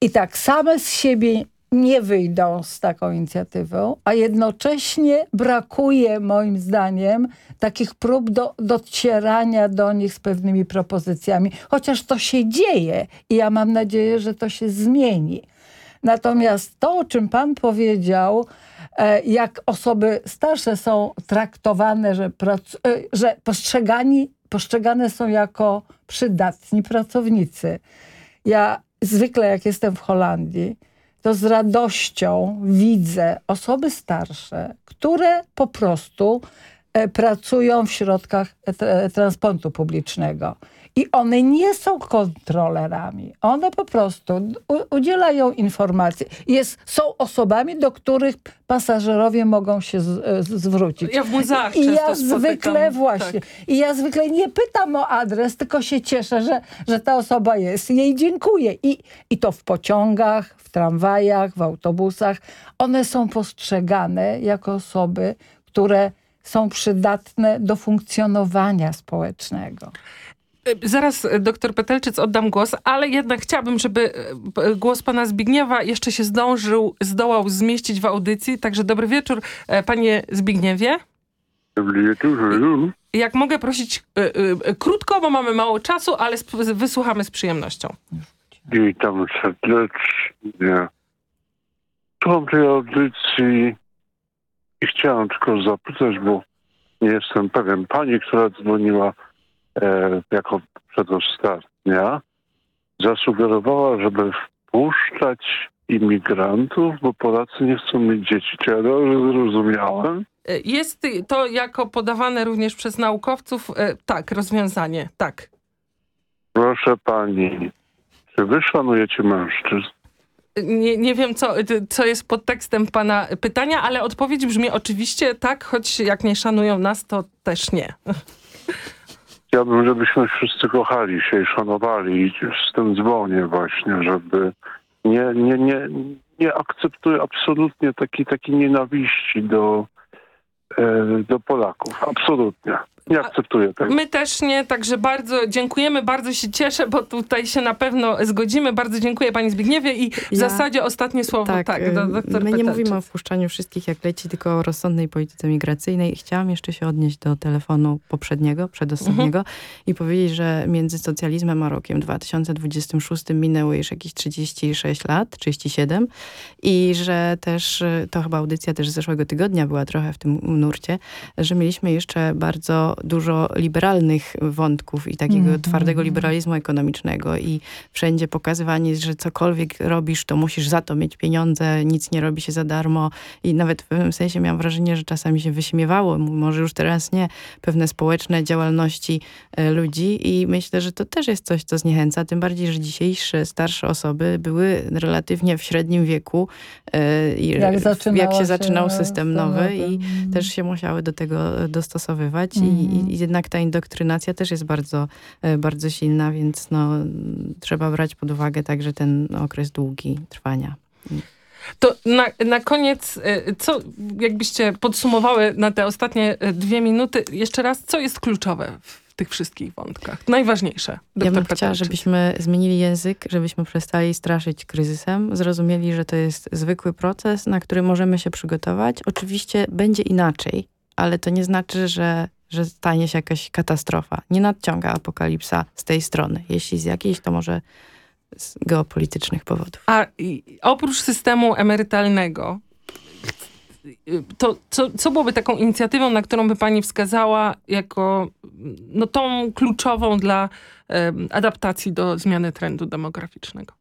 I tak same z siebie nie wyjdą z taką inicjatywą, a jednocześnie brakuje moim zdaniem takich prób do, docierania do nich z pewnymi propozycjami, chociaż to się dzieje i ja mam nadzieję, że to się zmieni. Natomiast to, o czym pan powiedział, e, jak osoby starsze są traktowane, że, e, że postrzegani, postrzegane są jako przydatni pracownicy. Ja zwykle jak jestem w Holandii, to z radością widzę osoby starsze, które po prostu e, pracują w środkach transportu publicznego. I one nie są kontrolerami. One po prostu udzielają informacji. Jest, są osobami, do których pasażerowie mogą się z, e, z, zwrócić. Ja w muzeach I ja zwykle właśnie. Tak. I ja zwykle nie pytam o adres, tylko się cieszę, że, że ta osoba jest. Jej dziękuję. I, I to w pociągach, w tramwajach, w autobusach. One są postrzegane jako osoby, które są przydatne do funkcjonowania społecznego. Y, zaraz y, doktor Petelczyc oddam głos, ale jednak chciałabym, żeby y, głos pana Zbigniewa jeszcze się zdążył, zdołał zmieścić w audycji. Także dobry wieczór, panie Zbigniewie. Dobry wieczór. Jak mogę prosić krótko, bo mamy mało czasu, ale wysłuchamy z przyjemnością. Witam serdecznie. Słucham tej audycji i chciałem tylko zapytać, bo nie jestem pewien. Pani, która dzwoniła jako przedostatnia, zasugerowała, żeby wpuszczać imigrantów, bo Polacy nie chcą mieć dzieci. Czy ja dobrze zrozumiałem? E, jest to jako podawane również przez naukowców, e, tak, rozwiązanie, tak. Proszę pani, czy wy szanujecie mężczyzn? Nie, nie wiem, co, co jest podtekstem pana pytania, ale odpowiedź brzmi oczywiście tak, choć jak nie szanują nas, to też nie. Chciałbym, żebyśmy wszyscy kochali się i szanowali i z tym dzwonię właśnie, żeby nie, nie, nie, nie akceptuję absolutnie takiej, takiej nienawiści do, e, do Polaków. Absolutnie. Nie akceptuję tego. My też nie, także bardzo dziękujemy, bardzo się cieszę, bo tutaj się na pewno zgodzimy. Bardzo dziękuję pani Zbigniewie i w ja, zasadzie ostatnie słowo. Tak, tak do, doktor My nie mówimy o wpuszczaniu wszystkich jak leci, tylko o rozsądnej polityce migracyjnej. Chciałam jeszcze się odnieść do telefonu poprzedniego, przedostatniego mhm. i powiedzieć, że między socjalizmem a rokiem 2026 minęło już jakieś 36 lat, 37 i że też, to chyba audycja też z zeszłego tygodnia była trochę w tym nurcie, że mieliśmy jeszcze bardzo dużo liberalnych wątków i takiego mm -hmm. twardego liberalizmu ekonomicznego i wszędzie pokazywanie, że cokolwiek robisz, to musisz za to mieć pieniądze, nic nie robi się za darmo i nawet w pewnym sensie miałam wrażenie, że czasami się wyśmiewało, może już teraz nie, pewne społeczne działalności e, ludzi i myślę, że to też jest coś, co zniechęca, tym bardziej, że dzisiejsze starsze osoby były relatywnie w średnim wieku e, i jak, jak się zaczynał system nowy i też się musiały do tego dostosowywać mm. i i, jednak ta indoktrynacja też jest bardzo, e, bardzo silna, więc no, trzeba brać pod uwagę także ten okres długi trwania. To na, na koniec, e, co jakbyście podsumowały na te ostatnie e, dwie minuty, jeszcze raz, co jest kluczowe w tych wszystkich wątkach? Najważniejsze. Ja bym chciała, żebyśmy zmienili język, żebyśmy przestali straszyć kryzysem, zrozumieli, że to jest zwykły proces, na który możemy się przygotować. Oczywiście będzie inaczej, ale to nie znaczy, że że stanie się jakaś katastrofa. Nie nadciąga apokalipsa z tej strony. Jeśli z jakiejś, to może z geopolitycznych powodów. A oprócz systemu emerytalnego, to co, co byłoby taką inicjatywą, na którą by pani wskazała jako no, tą kluczową dla um, adaptacji do zmiany trendu demograficznego?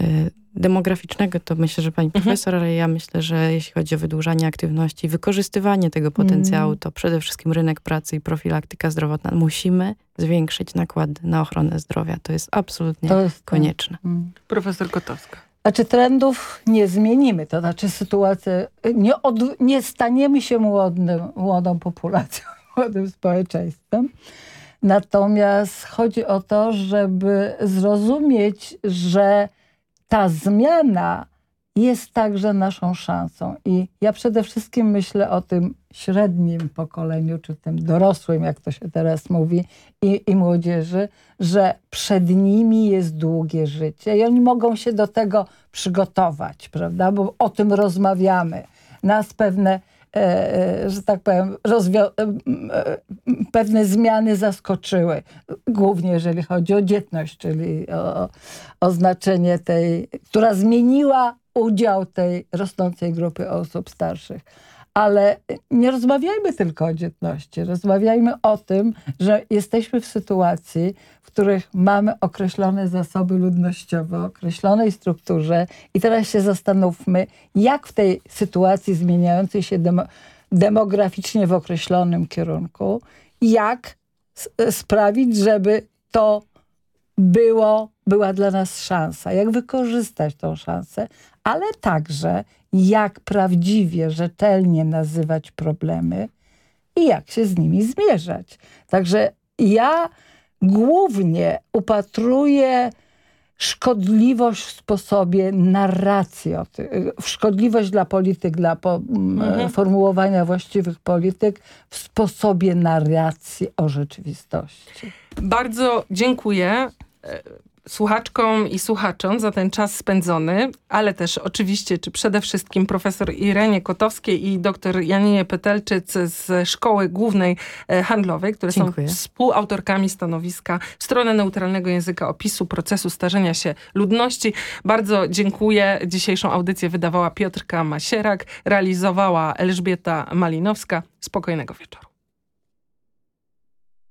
Y demograficznego, to myślę, że pani mhm. profesor, ale ja myślę, że jeśli chodzi o wydłużanie aktywności, wykorzystywanie tego potencjału, mm. to przede wszystkim rynek pracy i profilaktyka zdrowotna. Musimy zwiększyć nakłady na ochronę zdrowia. To jest absolutnie to jest konieczne. Mm. Profesor Kotowska. Znaczy trendów nie zmienimy, to znaczy sytuację, nie, od, nie staniemy się młodym, młodą populacją, młodym społeczeństwem. Natomiast chodzi o to, żeby zrozumieć, że ta zmiana jest także naszą szansą. I ja przede wszystkim myślę o tym średnim pokoleniu, czy tym dorosłym, jak to się teraz mówi, i, i młodzieży, że przed nimi jest długie życie i oni mogą się do tego przygotować, prawda? Bo o tym rozmawiamy. Nas pewne, że tak powiem, e, pewne zmiany zaskoczyły. Głównie jeżeli chodzi o dzietność, czyli o, o znaczenie tej, która zmieniła udział tej rosnącej grupy osób starszych. Ale nie rozmawiajmy tylko o dzietności. Rozmawiajmy o tym, że jesteśmy w sytuacji, w których mamy określone zasoby ludnościowe, określonej strukturze i teraz się zastanówmy, jak w tej sytuacji zmieniającej się demo, demograficznie w określonym kierunku, jak sprawić, żeby to było, była dla nas szansa, jak wykorzystać tą szansę, ale także jak prawdziwie, rzetelnie nazywać problemy i jak się z nimi zmierzać. Także ja głównie upatruję szkodliwość w sposobie narracji, szkodliwość dla polityk, dla po, mhm. formułowania właściwych polityk w sposobie narracji o rzeczywistości. Bardzo dziękuję słuchaczkom i słuchaczom za ten czas spędzony, ale też oczywiście, czy przede wszystkim profesor Irenie Kotowskiej i dr Janinie Petelczyc z Szkoły Głównej e, Handlowej, które Dziękuję. są współautorkami stanowiska Stronę Neutralnego Języka Opisu Procesu Starzenia się Ludności. Bardzo dziękuję. Dzisiejszą audycję wydawała Piotrka Masierak, realizowała Elżbieta Malinowska. Spokojnego wieczoru.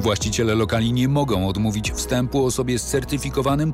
Właściciele lokali nie mogą odmówić wstępu osobie z certyfikowanym